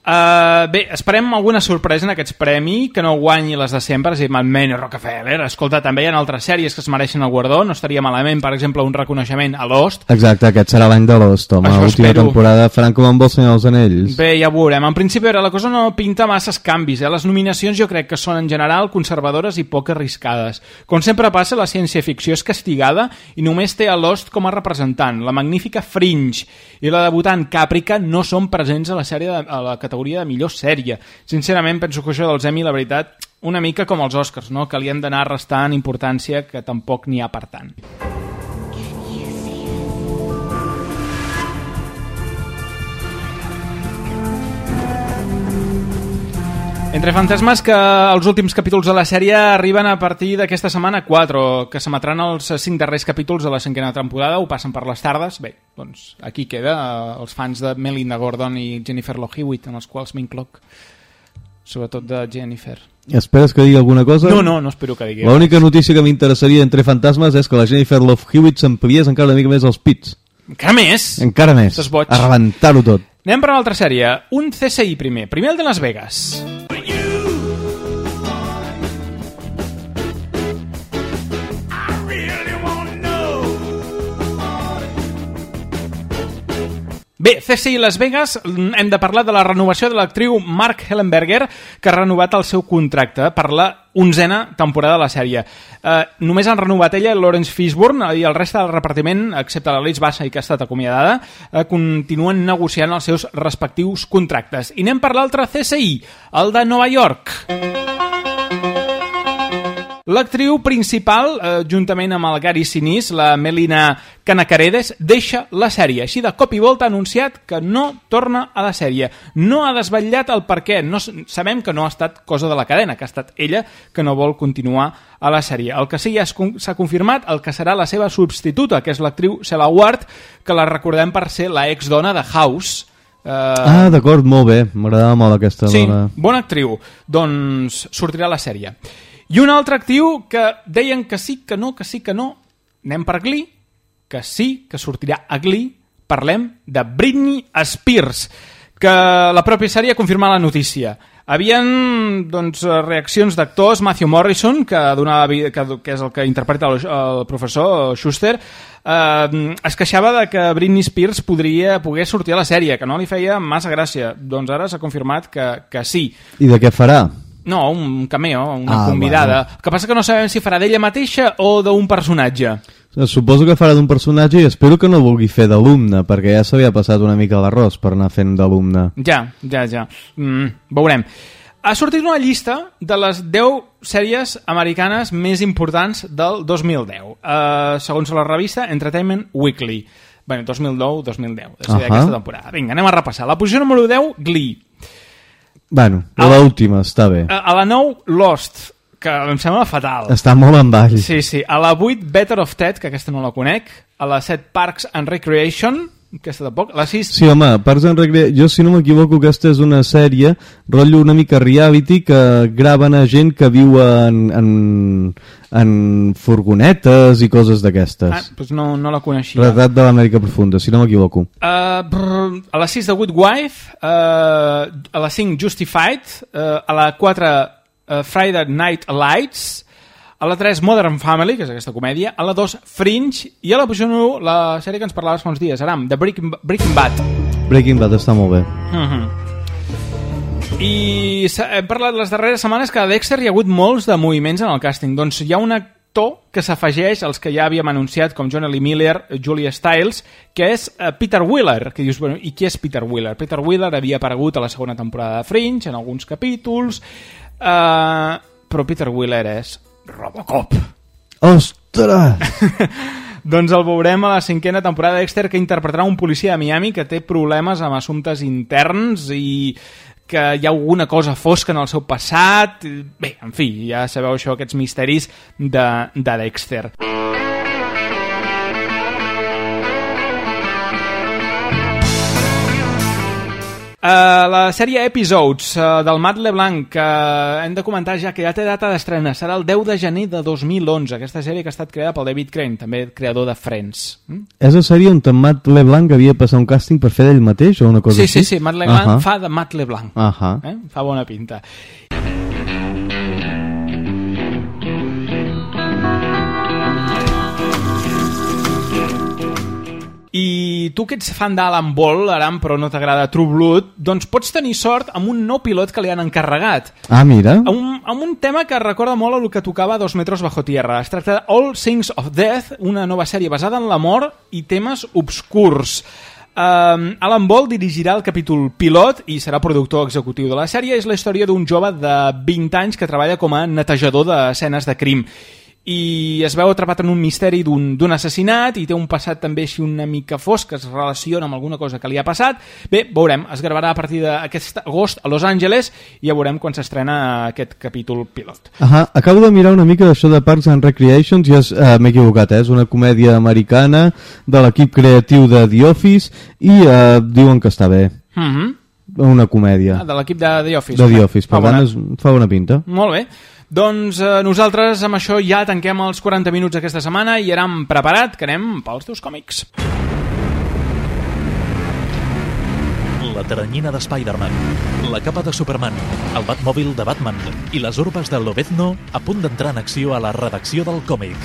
Uh, bé, esperem alguna sorpresa en aquests premi, que no guanyi les de sempre, és a dir, Mad Men i Rockefeller. Escolta, també hi ha altres sèries que es mereixen el guardó, no estaria malament, per exemple, un reconeixement a Lost. Exacte, aquest serà l'any de Lost, home. Això L'última espero. temporada faran com amb el Senyor dels Anells. Bé, ja veurem. En principi, veure, la cosa no pinta masses canvis. Eh? Les nominacions jo crec que són en general conservadores i poc arriscades. Com sempre passa, la ciència-ficció és castigada i només té a Lost com a representant. La magnífica Fringe i la debutant Caprica no són presents a la, sèrie de, a la categoria de millor sèrie. Sincerament, penso que això dels Emmy, la veritat, una mica com els Oscars, no? que li hem d'anar restant importància que tampoc n'hi ha per tant. Entre fantasmes que els últims capítols de la sèrie arriben a partir d'aquesta setmana 4, que s'emetran els 5 darrers capítols de la cinquena temporada, ho passen per les tardes. Bé, doncs aquí queda eh, els fans de Melinda Gordon i Jennifer Love Hewitt, en els quals m'incloc, sobretot de Jennifer. Esperes que digui alguna cosa? No, no, no espero que digui. L'única notícia que m'interessaria entre fantasmes és que la Jennifer Love Hewitt s'ampliés encara una mica més els pits. Encara més? Encara més. Estàs boig. A rebentar-ho tot. Anem per una altra sèrie. Un CSI primer. Primer el de Las Vegas. Bé, CSI Las Vegas, mm, hem de parlar de la renovació de l'actriu Mark Hellenberger, que ha renovat el seu contracte per la onzena temporada de la sèrie. Eh, només han renovat ella Lawrence Fishburne i el reste del repartiment, excepte la Liz Bassa que ha estat acomiadada, eh, continuen negociant els seus respectius contractes. I anem per l'altre CSI, el de Nova York. L'actriu principal, eh, juntament amb el Gary Sinise, la Melina Canacaredes, deixa la sèrie. Així de cop i volta ha anunciat que no torna a la sèrie. No ha desvetllat el per què. No, sabem que no ha estat cosa de la cadena, que ha estat ella que no vol continuar a la sèrie. El que sí ja s'ha confirmat el que serà la seva substituta, que és l'actriu Cela Ward, que la recordem per ser la ex-dona de House. Eh, Ah, d'acord, molt bé. M'agradava molt aquesta Sí, dona. bona actriu. Doncs sortirà la sèrie. I un altre actriu que deien que sí, que no, que sí, que no. Anem per Glee, que sí, que sortirà a Glee. Parlem de Britney Spears, que la pròpia sèrie ha confirmat la notícia. Havien doncs, reaccions d'actors, Matthew Morrison, que, donava, que, que és el que interpreta el, el professor Schuster, eh, es queixava de que Britney Spears podria poder sortir a la sèrie, que no li feia massa gràcia. Doncs ara s'ha confirmat que, que sí. I de què farà? No, un cameo, una Ah, convidada. bueno. El que passa que no sabem si farà d'ella mateixa o d'un personatge. Suposo que farà d'un personatge i espero que no vulgui fer d'alumne, perquè ja s'havia passat una mica l'arròs per anar fent d'alumne. Ja, ja, ja. Mm, veurem. Ha sortit una llista de les 10 sèries americanes més importants del 2010, uh, segons la revista Entertainment Weekly. Bé, 2009-2010, és a dir, Ahà. aquesta temporada. Vinga, anem a repassar. La posició número 10, Glee. Bueno, l'última, està bé. A, a la 9, Lost, que em sembla fatal. Està molt en baix. Sí, sí. A la 8, Better of Ted, que aquesta no la conec. A la 7, Parks and Recreation, aquesta tampoc. La 6, Sí, home, Parks and Recre... Jo, si no m'equivoco, aquesta és una sèrie, rotllo una mica reality, que graven a gent que viu en, en, en furgonetes i coses d'aquestes. ah, doncs no, no la coneixia. Retrat de l'Amèrica Profunda, si no m'equivoco. Uh, brr, a la 6 de Good Wife, uh, a la 5 Justified, uh, a la 4 uh, Friday Night Lights, a la 3 Modern Family, que és aquesta comèdia, a la 2 Fringe, i a la posició 1 la sèrie que ens parlaves fa uns dies, Aram, de Breaking, Breaking Bad. Breaking Bad està molt bé. Mhm. I s'ha- hem parlat les darreres setmanes que a Dexter hi ha hagut molts de moviments en el càsting. Doncs hi ha un actor que s'afegeix als que ja havíem anunciat, com John Lee Miller, Julia Stiles, que és uh, Peter Wheeler, que dius, bueno, i qui és Peter Wheeler? Peter Wheeler havia aparegut a la segona temporada de Fringe, en alguns capítols, uh, però Peter Wheeler és Robocop. Ostres! Doncs el veurem a la cinquena temporada d'Exter que interpretarà un policia de Miami que té problemes amb assumptes interns i que hi ha alguna cosa fosca en el seu passat. Bé, en fi, ja sabeu això, aquests misteris de, de Dexter. Uh, la sèrie Episodes uh, del Matt LeBlanc que hem de comentar ja que ja té data d'estrena serà el 10 de gener de 2011 aquesta sèrie que ha estat creada pel David Crane també creador de Friends mm? És la sèrie on Matt LeBlanc havia passat un càsting per fer d'ell mateix o una cosa sí, així? sí, sí, Matt LeBlanc Ahà. fa de Matt LeBlanc Ahà. eh? fa bona pinta I tu que ets fan d'Alan Ball, Aram, però no t'agrada True Blood, doncs pots tenir sort amb un nou pilot que li han encarregat. Ah, mira. Amb un, amb un tema que recorda molt a el que tocava Dos metros bajo tierra. Es tracta de All Things of Death, una nova sèrie basada en la mort i temes obscurs. Um, Alan Ball dirigirà el capítol pilot i serà productor executiu de la sèrie. És la història d'un jove de 20 anys que treballa com a netejador d'escenes de crim i es veu atrapat en un misteri d'un assassinat i té un passat també així una mica fosc que es relaciona amb alguna cosa que li ha passat. Bé, veurem, es gravarà a partir d'aquest agost a Los Angeles i ja veurem quan s'estrena aquest capítol pilot. Ahà, acabo de mirar una mica d'això de Parks and Recreations i eh, m'he equivocat, eh? és una comèdia americana de l'equip creatiu de The Office i eh, diuen que està bé, mm -hmm. una comèdia. De l'equip de The Office. De The Office, per Fa tant bona- fa bona pinta. Molt bé. Doncs eh, nosaltres amb això ja tanquem els 40 minuts aquesta setmana i anem preparat que anem pels teus còmics. La teranyina de Spider-Man, la capa de Superman, el Batmòbil de Batman i les urbes de Lobezno a punt d'entrar en acció a la redacció del còmic.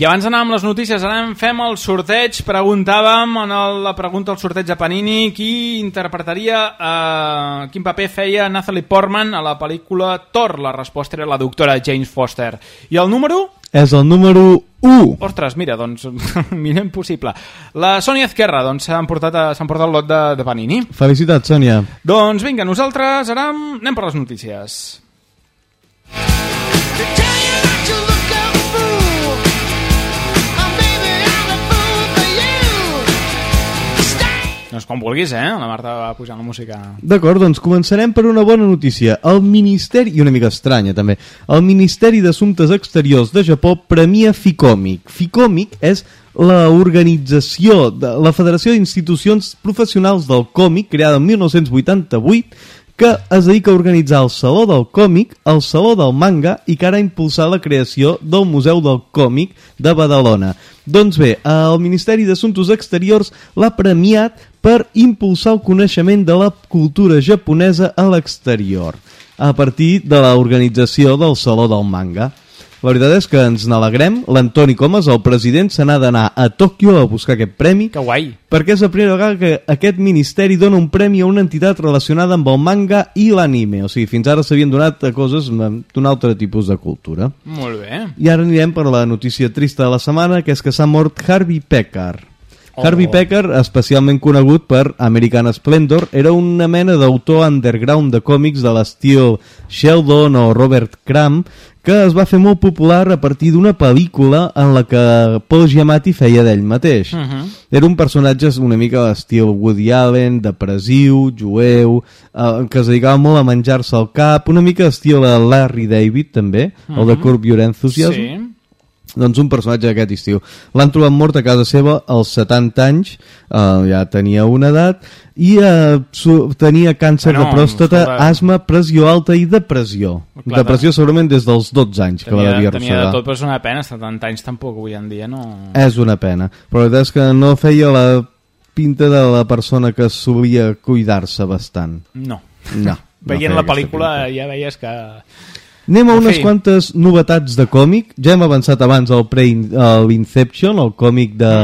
I abans d'anar amb les notícies, ara fem el sorteig. Preguntàvem en el, la pregunta al sorteig de Panini qui interpretaria, eh, quin paper feia Natalie Portman a la pel·lícula Thor. La resposta era la doctora James Foster. I el número? És el número 1. Ostres, mira, doncs, mira impossible. La Sònia Ezquerra, doncs, s'ha emportat, a- s'ha emportat el lot de, de Panini. Felicitats, Sònia. Doncs vinga, nosaltres ara anem per les notícies. Doncs com vulguis, eh? La Marta va pujar la música. D'acord, doncs començarem per una bona notícia. El Ministeri, i una mica estranya també, el Ministeri d'Assumptes Exteriors de Japó premia FICOMIC. FICOMIC és la organització, de, la Federació d'Institucions Professionals del Còmic, creada en 1988, que es dedica a organitzar el Saló del Còmic, el Saló del Manga i que ara ha impulsat la creació del Museu del Còmic de Badalona. Doncs bé, el Ministeri d'Assumptes Exteriors l'ha premiat per impulsar el coneixement de la cultura japonesa a l'exterior, a partir de l'organització del Saló del Manga. La veritat és que ens n'alegrem. L'Antoni Comas, el president, se n'ha d'anar a Tòquio a buscar aquest premi. Que guai. Perquè és la primera vegada que aquest ministeri dona un premi a una entitat relacionada amb el manga i l'anime. O sigui, fins ara s'havien donat a coses d'un altre tipus de cultura. Molt bé. I ara anirem per la notícia trista de la setmana, que és que s'ha mort Harvey Pekar. Oh. Harvey Pekar, especialment conegut per American Splendor, era una mena d'autor underground de còmics de l'estil Sheldon o Robert Crumb, que es va fer molt popular a partir d'una pel·lícula en la que Paul Giamatti feia d'ell mateix. Mhm. Era un personatge una mica a l'estil Woody Allen, depressiu, jueu, eh, que es dedicava molt a menjar-se el cap, una mica estil de Larry David també, el de Mhm. Curb Your Enthusiasm. Sí. Doncs un personatge d'aquest estiu. L'han trobat mort a casa seva als 70 anys, eh, ja tenia una edat, i eh, tenia càncer Bueno, de pròstata, escolta. asma, pressió alta i depressió. Clar, depressió segurament des dels 12 anys que la Tenia, devia tenia de arrossegar. tot, però és una pena, 70 anys tampoc avui en dia, no... És una pena. Però la veritat és que no feia la pinta de la persona que solia cuidar-se bastant. No. No. Veient no la pel·lícula ja veies que... Anem a En unes fi. quantes novetats de còmic. Ja hem avançat abans el pre l'Inception, el còmic de...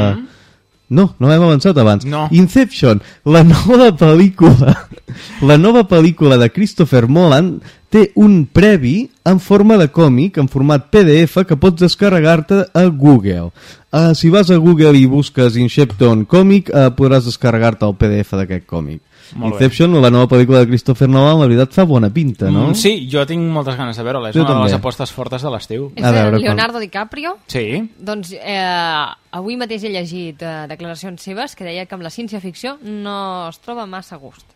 No, no hem avançat abans. No. Inception, la nova pel·lícula, la nova pel·lícula de Christopher Nolan té un previ en forma de còmic, en format PDF, que pots descarregar-te a Google. Uh, si vas a Google i busques Inception còmic, uh, podràs descarregar-te el PDF d'aquest còmic. Molt bé. Inception, la nova pel·lícula de Christopher Nolan, la veritat fa bona pinta, no? Mm, sí, jo tinc moltes ganes de veure-la. És Jo una de les també. apostes fortes de l'estiu. És de Leonardo DiCaprio? Sí. Doncs eh, avui mateix he llegit eh, declaracions seves que deia que amb la ciència-ficció no es troba massa a gust.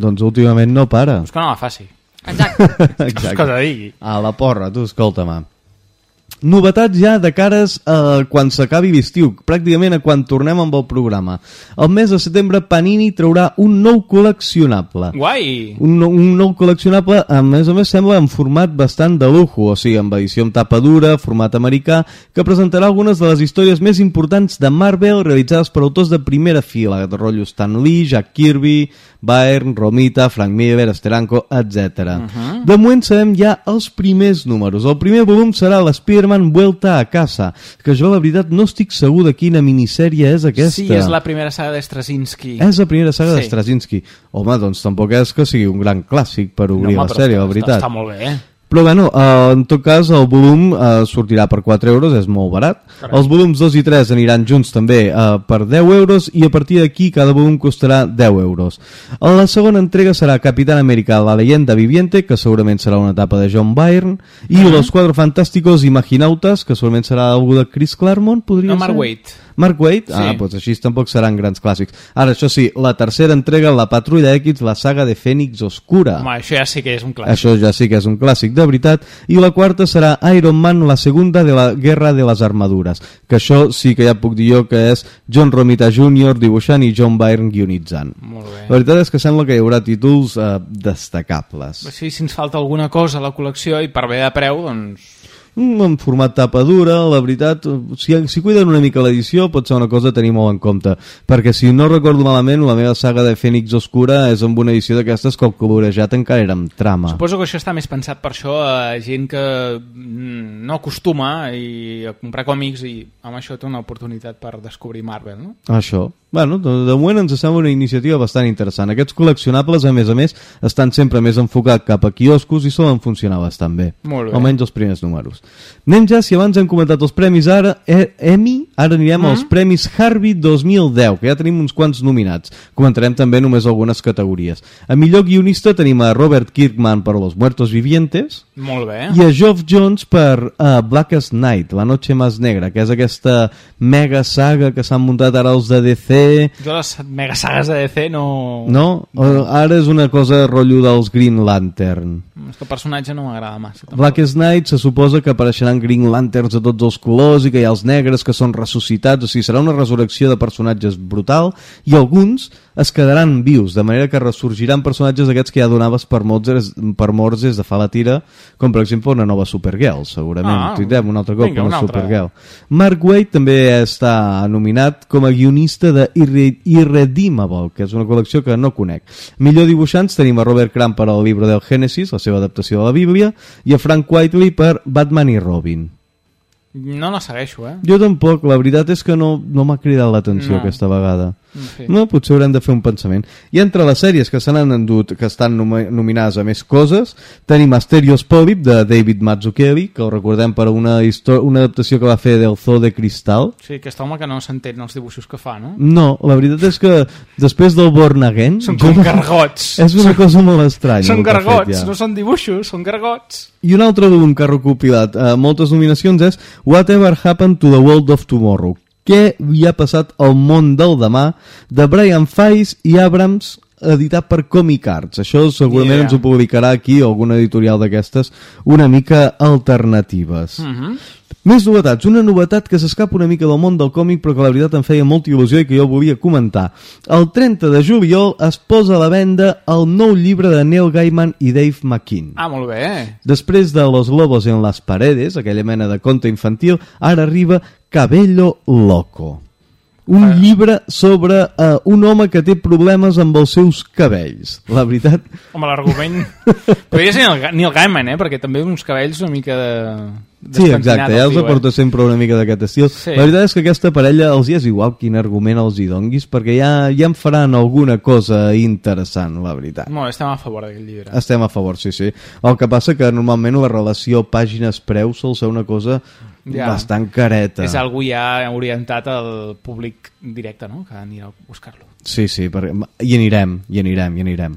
Doncs últimament no para. És que no la faci. Exacte. Exacte. Cosa digui. A la porra, tu, escolta'm. Novetats ja de cares a quan s'acabi l'estiu, pràcticament a quan tornem amb el programa. El mes de setembre Panini traurà un nou col·leccionable. Guai! Un, un nou col·leccionable, a més a més, sembla en format bastant de lujo, o sigui, amb edició amb tapa dura, format americà, que presentarà algunes de les històries més importants de Marvel realitzades per autors de primera fila, de rotllo Stan Lee, Jack Kirby, Byrne, Romita, Frank Miller, Steranko, etc. Mhm. De moment sabem ja els primers números. El primer volum serà l'Spiderman Vuelta a Casa, que jo la veritat no estic segur de quina minissèrie és aquesta. Sí, és la primera saga d'Estraczynski. És la primera saga Sí. d'Estraczynski. Home, doncs tampoc és que sigui un gran clàssic per obrir home, la sèrie, la veritat. Està, està molt bé, eh? Però bueno, eh, en tot cas el volum eh, sortirà per 4 euros, és molt barat. Carai. Els volums 2 i 3 aniran junts també eh, per 10 euros i a partir d'aquí cada volum costarà 10 euros. La segona entrega serà Capitán América, la leyenda viviente, que segurament serà una etapa de John Byrne, i Mhm. Los Cuatro Fantásticos Imaginautas, que segurament serà algú de Chris Claremont, podria No, ser? Mark Waid. Mark Waid? Sí. Ah, doncs així tampoc seran grans clàssics. Ara, això sí, la tercera entrega, La Patrulla X, la saga de Fènix Oscura. Home, això ja sí que és un clàssic. Això ja sí que és un clàssic de veritat. I la quarta serà Iron Man, la segunda de la Guerra de les Armadures. Que això sí que ja puc dir jo que és John Romita Jr. dibuixant i John Byrne guionitzant. Molt bé. La veritat és que sembla que hi haurà títols eh, destacables. Sí, si ens falta alguna cosa a la col·lecció i per bé de preu, doncs... mm, en format tapa dura, la veritat, si, si cuiden una mica l'edició pot ser una cosa a tenir molt en compte, perquè si no recordo malament, la meva saga de Fènix Oscura és amb una edició d'aquestes que el colorejat encara era amb trama. Suposo que això està més pensat per això a gent que mm, no acostuma i a comprar còmics i amb això té una oportunitat per descobrir Marvel, no? Això. Bueno, de, de moment ens sembla una iniciativa bastant interessant. Aquests col·leccionables, a més a més, estan sempre més enfocats cap a quioscos i solen funcionar bastant bé. Molt bé. Almenys els primers números. Anem ja, si abans hem comentat els premis ara, eh, Emmy, ara anirem Mm. als premis Harvey 2010, que ja tenim uns quants nominats. Comentarem també només algunes categories. A millor guionista tenim a Robert Kirkman per Los Muertos Vivientes, Molt bé. i a Geoff Jones per uh, Blackest Night, La noche más negra, que és aquesta mega saga que s'han muntat ara els de DC. Jo les mega sagues de DC no... No? Ara és una cosa rotllo dels Green Lantern. És que el personatge no m'agrada massa. tampoc. Blackest Night se suposa que apareixeran Green Lanterns de tots els colors i que hi ha els negres que són ressuscitats, o sigui, serà una resurrecció de personatges brutal i alguns es quedaran vius, de manera que ressorgiran personatges d'aquests que ja donaves per morts, des- per morts des de fa la tira, com per exemple una nova Supergirl, segurament. Ah, Tindrem un altre cop vinga, una una. Supergirl. Mark Waid també està nominat com a guionista de Irre Irredeemable, que és una col·lecció que no conec. Millor dibuixants tenim a Robert Crumb per al llibre del Génesis, la seva adaptació de la Bíblia, i a Frank Whiteley per Batman i Robin. No la segueixo, eh? Jo tampoc, la veritat és que no, no m'ha cridat l'atenció No. aquesta vegada. Sí. No, potser haurem de fer un pensament. I entre les sèries que se n'han endut, que estan nomi- nominades a més coses, tenim Asterios Polyp, de David Mazzucchelli, que ho recordem per una, una adaptació que va fer del Zoo de Cristal. Sí, aquest home que no s'entén els dibuixos que fa, no? No, la veritat és que després del Born Again... Són com gargots. És una cosa molt estranya. Són ha fet gargots, ja. no són dibuixos, són gargots. I un altre volum que ha recopilat eh, moltes nominacions és Whatever Happened to the World of Tomorrow. Què hi ha passat al món del demà de Brian Faiz i Abrams editat per Comic Arts. Això segurament Yeah. ens ho publicarà aquí alguna editorial d'aquestes una mica alternatives. Mhm. Més novetats. Una novetat que s'escapa una mica del món del còmic però que la veritat em feia molta il·lusió i que jo volia comentar. El 30 de juliol es posa a la venda el nou llibre de Neil Gaiman i Dave McKean. Ah, molt bé. Després de Los Lobos en las paredes, aquella mena de conte infantil, ara arriba Cabello Loco. Un Ah. llibre sobre uh, un home que té problemes amb els seus cabells. La veritat... Home, l'argument... Podria ser Neil Ga- Neil Gaiman, eh? Perquè també uns cabells una mica de... Sí, exacte, ja els tio, aporta sempre una mica d'aquest estil. Sí. La veritat és que aquesta parella els hi és igual quin argument els hi donguis, perquè ja, ja en faran alguna cosa interessant, la veritat. Molt estem a favor d'aquest llibre. Estem a favor, sí, sí. El que passa que normalment la relació pàgines-preu sol ser una cosa Ja. bastant careta. És algú ja orientat al públic directe, no? Que anirà a buscar-lo. Sí, sí, perquè... hi anirem, hi anirem, hi anirem.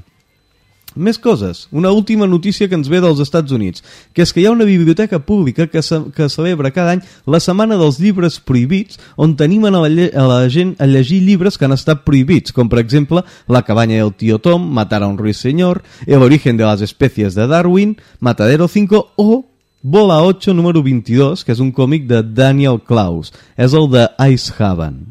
Més coses. Una última notícia que ens ve dels Estats Units, que és que hi ha una biblioteca pública que, ce que celebra cada any la Setmana dels Llibres Prohibits, on t'animen a, la a la gent a llegir llibres que han estat prohibits, com per exemple La cabanya del tío Tom, Matar a un ruiseñor, El origen de las especies de Darwin, Matadero 5 o Bola 8 número 22, que és un còmic de Daniel Klaus. És el de Ice Haven.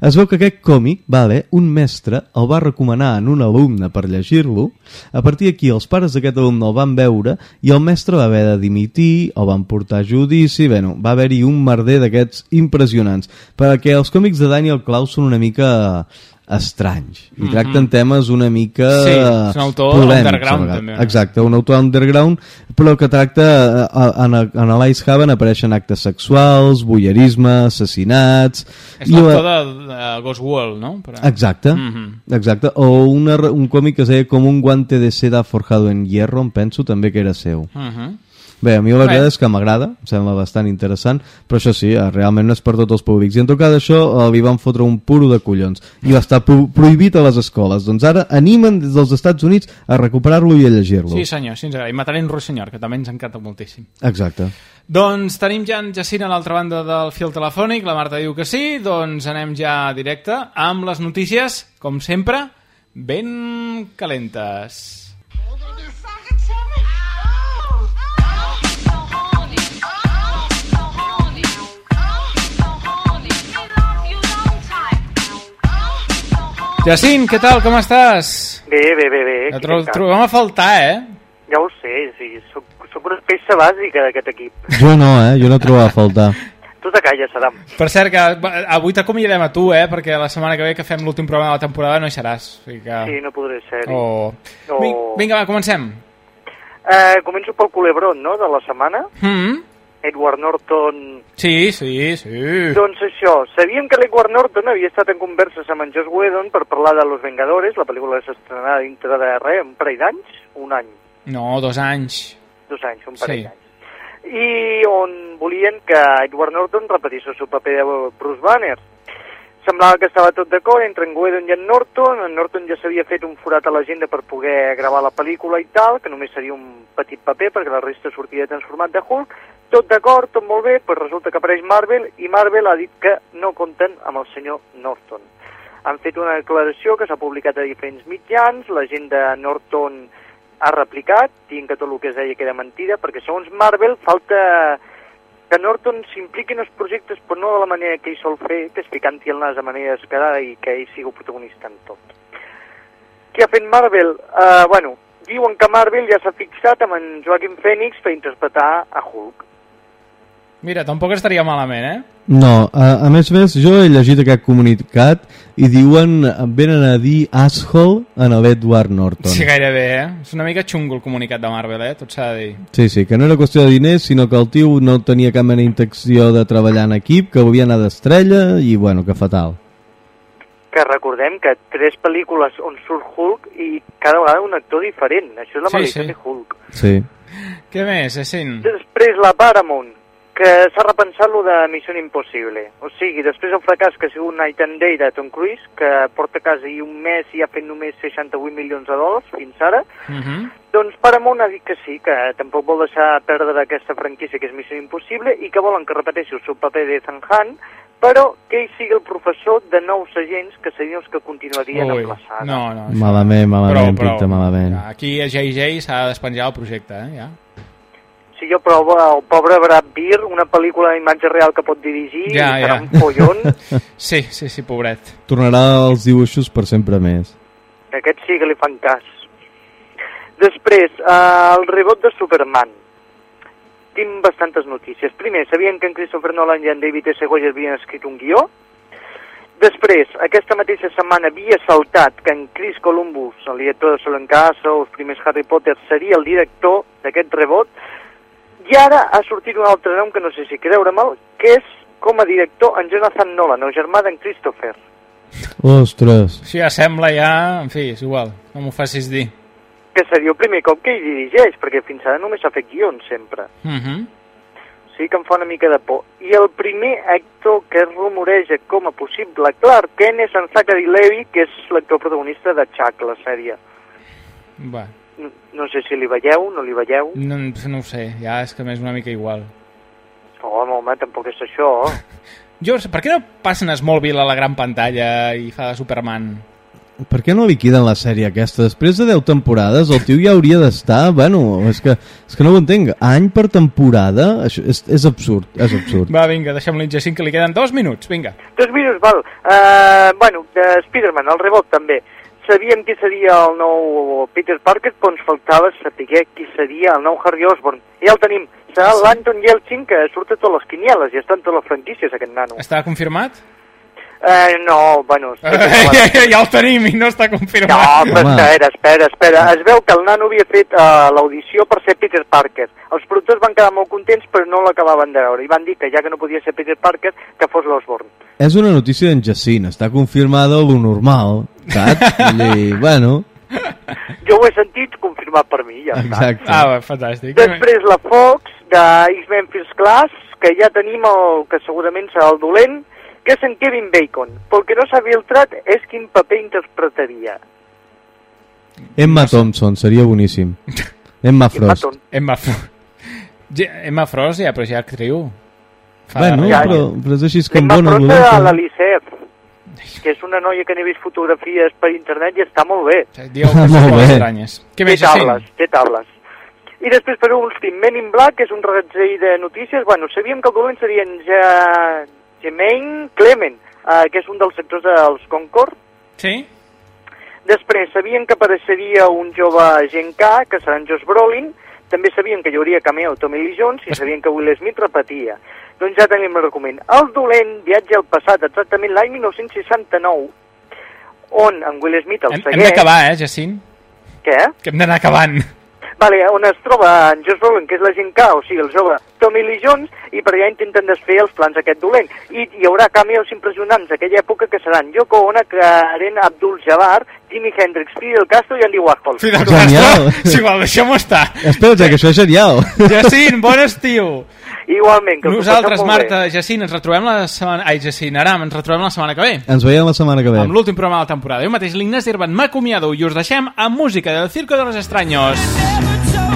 Es veu que aquest còmic, vale, un mestre el va recomanar en un alumne per llegir-lo, a partir d'aquí els pares d'aquest alumne el van veure i el mestre va haver de dimitir, el van portar a judici, bueno, va haver-hi un merder d'aquests impressionants, perquè els còmics de Daniel Klaus són una mica estranys i Mhm. tracten temes una mica Sí, és un autor polèmics, underground, també? Exacte, un autor underground, però que tracta, eh, en, en l'Ice Haven apareixen actes sexuals, voyeurisme, assassinats... És i la- l'autor de, de Ghost World, no? Per... Exacte, Mhm. exacte. O una, un còmic que es deia com un guante de seda forjado en hierro, em penso també que era seu. Mhm. Bé, a mi la veritat és que m'agrada, em sembla bastant interessant, però això sí, eh, realment no és per tots els públics. I en tot cas això eh, li van fotre un puro de collons i va estar pro prohibit a les escoles. Doncs ara animen des dels Estats Units a recuperar-lo i a llegir-lo. Sí, senyor, sí ens agrada. I Mataré un ruiseñor, que també ens encanta moltíssim. Exacte. Doncs tenim ja en Jacint a l'altra banda del fil telefònic, la Marta diu que sí, doncs anem ja directe amb les notícies, com sempre, ben calentes. Jacint, què tal, com estàs? Bé, bé, bé, bé. Et Què tro trobem a faltar, eh? Ja ho sé, sí, soc, sóc una peça bàsica d'aquest equip. Jo no, eh? Jo no trobava a faltar. Tu te calles, Adam. Per cert, que avui t'acomiadarem a tu, eh? Perquè la setmana que ve que fem l'últim programa de la temporada no hi seràs. O sigui que... Sí, no podré ser-hi. Oh. Oh. Ving- Vinga, va, comencem. Eh, començo pel culebrón, no?, de la setmana. Mm? Edward Norton... Sí, sí, sí. Doncs això, sabíem que l'Edward Norton havia estat en converses amb en Joss Whedon per parlar de Los Vengadores, la pel·lícula que s'estrenarà dintre de res, un parell d'anys, un any, No, dos anys. dos anys, un parell Sí. d'anys. I on volien que Edward Norton repetís el seu paper de Bruce Banner. Semblava que estava tot d'acord entre en Whedon i en Norton. En Norton ja s'havia fet un forat a l'agenda per poder gravar la pel·lícula i tal, que només seria un petit paper perquè la resta sortia transformat de Hulk. Tot d'acord, tot molt bé, però resulta que apareix Marvel i Marvel ha dit que no compten amb el senyor Norton. Han fet una declaració que s'ha publicat a diferents mitjans, la gent de Norton ha replicat, dient que tot el que es deia que era mentida, perquè segons Marvel falta que Norton s'impliqui en els projectes, però no de la manera que ell sol fer, que és ficant-hi el nas de manera descarada i que ell sigui el protagonista en tot. Què ha fet Marvel? Uh, bueno, diuen que Marvel ja s'ha fixat amb en Joaquin Phoenix per interpretar a Hulk. Mira, tampoc estaria malament, eh? No, a, a més a més, jo he llegit aquest comunicat i diuen, venen a dir asshole en l'Edward Norton. Sí, gairebé, eh? És una mica xungo el comunicat de Marvel, eh? Tot s'ha de dir. Sí, sí, que no era qüestió de diners, sinó que el tio no tenia cap mena d'intenció de treballar en equip, que volia anar d'estrella i, bueno, que fatal. Que recordem que tres pel·lícules on surt Hulk i cada vegada un actor diferent. Això és la Sí, maldició sí. de Hulk. Sí. Què més, Essin? Després la Paramount, que s'ha repensat lo de Missió Impossible. O sigui, després del fracàs que ha sigut Night and Day de Tom Cruise, que porta a casa i un mes i ha fet només 68 milions de dòlars fins ara, Mm -hmm. doncs Paramount ha dit que sí, que tampoc vol deixar perdre aquesta franquícia que és Missió Impossible i que volen que repeteixi el seu paper d'Ethan Hunt, però que ell sigui el professor de nous agents que serien els que continuarien Ui, amb la saga. no, no. Malament, malament, Prou, prou. pinta malament. Aquí a JJ s'ha de despenjar el projecte, eh? Ja. Si jo provo el pobre Brad Beer, una pel·lícula d'imatge real que pot dirigir, Ja, i serà ja. un follon, Sí, sí, sí, pobret. Tornarà als dibuixos per sempre més. que aquest sí que li fan cas. Després, eh, el rebot de Superman. Tinc bastantes notícies. Primer, sabien que en Christopher Nolan i en David S. Goyer havien escrit un guió. Després, aquesta mateixa setmana havia saltat que en Chris Columbus, el director de Solen Castle, els primers Harry Potter, seria el director d'aquest rebot. I ara ha sortit un altre nom que no sé si creure-me'l, que és com a director en Jonathan Nolan, el germà d'en Christopher. Ostres. Això ja sembla ja... En fi, és igual, no m'ho facis dir. Que seria el primer cop que ell dirigeix, perquè fins ara només ha fet guions sempre. Mm -hmm. Sí que em fa una mica de por. I el primer actor que es rumoreja com a possible Clark Kent és en Zachary Levi, que és l'actor protagonista de Chuck, la sèrie. Va, No, no sé si li veieu, no li veieu. no, no ho sé, ja és que m'és una mica igual. Home, home, tampoc és això. Jo, per què no passen Smallville a la gran pantalla i fa de Superman? Per què no liquiden la sèrie aquesta? Després de 10 temporades el tio ja hauria d'estar... Bueno, és que, és que no ho entenc. Any per temporada? Això és, és absurd, és absurd. Va, vinga, deixem-li en Jacint, que li queden dos minuts, vinga. Dos minuts, val. Uh, bueno, de Spider-Man, el rebot també. Sabíem qui seria el nou Peter Parker, però ens faltava saber qui seria el nou Harry Osborn. I ja el tenim. Serà l'Anton Yelchin, que surt a totes les quinieles, i està en totes les franquícies, aquest nano. Està confirmat? Eh, no, bueno... va- ja el tenim i no està confirmat. No, però espera, espera, espera. Es veu que el nano havia fet uh, l'audició per ser Peter Parker. Els productors van quedar molt contents, però no l'acabaven de veure. I van dir que ja que no podia ser Peter Parker, que fos l'Osborn. És una notícia d'en Jacint, està confirmada lo normal, saps? Dir, bueno, Jo ho he sentit confirmat per mi, ja està. exacte. Ah, fantàstic. Després la Fox, de X-Men First Class, que ja tenim el que segurament serà el dolent, que és en Kevin Bacon. Pel que no s'ha filtrat és quin paper interpretaria. Emma Thompson, seria boníssim. Emma Frost. Emma, Fro- Ja- Emma Frost, ja, però ja actriu. Fa Bueno, de- però, però és així com Emma bona Frost era l'Alice que és una noia que n'he vist fotografies per internet i està molt bé. Dieu que són Molt bé. estranyes. Què té més, tables, té tables. I després, per últim, Men in Black, que és un regatzell de notícies. Bueno, sabíem que el dolent seria en ja... Jermaine Clement, eh, que és un dels sectors dels Concord. Sí? Després, sabien que apareixeria un jove agent K, que serà en Josh Brolin, també sabien que hi hauria cameo Tommy Lee Jones i sabien que Will Smith repetia. Doncs ja tenim l'argument. El dolent viatja al passat, exactament l'any 1969, on en Will Smith el Hem, segueix... hem d'acabar, eh, Jacint? Què? Que hem d'anar acabant. Vale, on es troba en Josh Brolin, que és l'agent K, o sigui, el jove Tommy Lee Jones, i per allà intenten desfer els plans d'aquest dolent. I hi haurà cameos impressionants d'aquella època que seran Yoko Ono, Karen Abdul-Jabbar, Jimi Hendrix, Fidel Castro i Andy Warhol. Fidel Genial. Castro, és igual, deixem-ho estar. Espera't, que això és genial. Jacint, bon estiu. Igualment, que Nosaltres, Marta, Jacint, ens retrobem la setmana... Ai, Jacint, Aram, ens retrobem la setmana que ve. Ens veiem la setmana que ve. Amb l'últim programa de la temporada. Jo mateix, l'Ignasi Herbat, m'acomiado i us deixem amb música del Circo de los Extraños.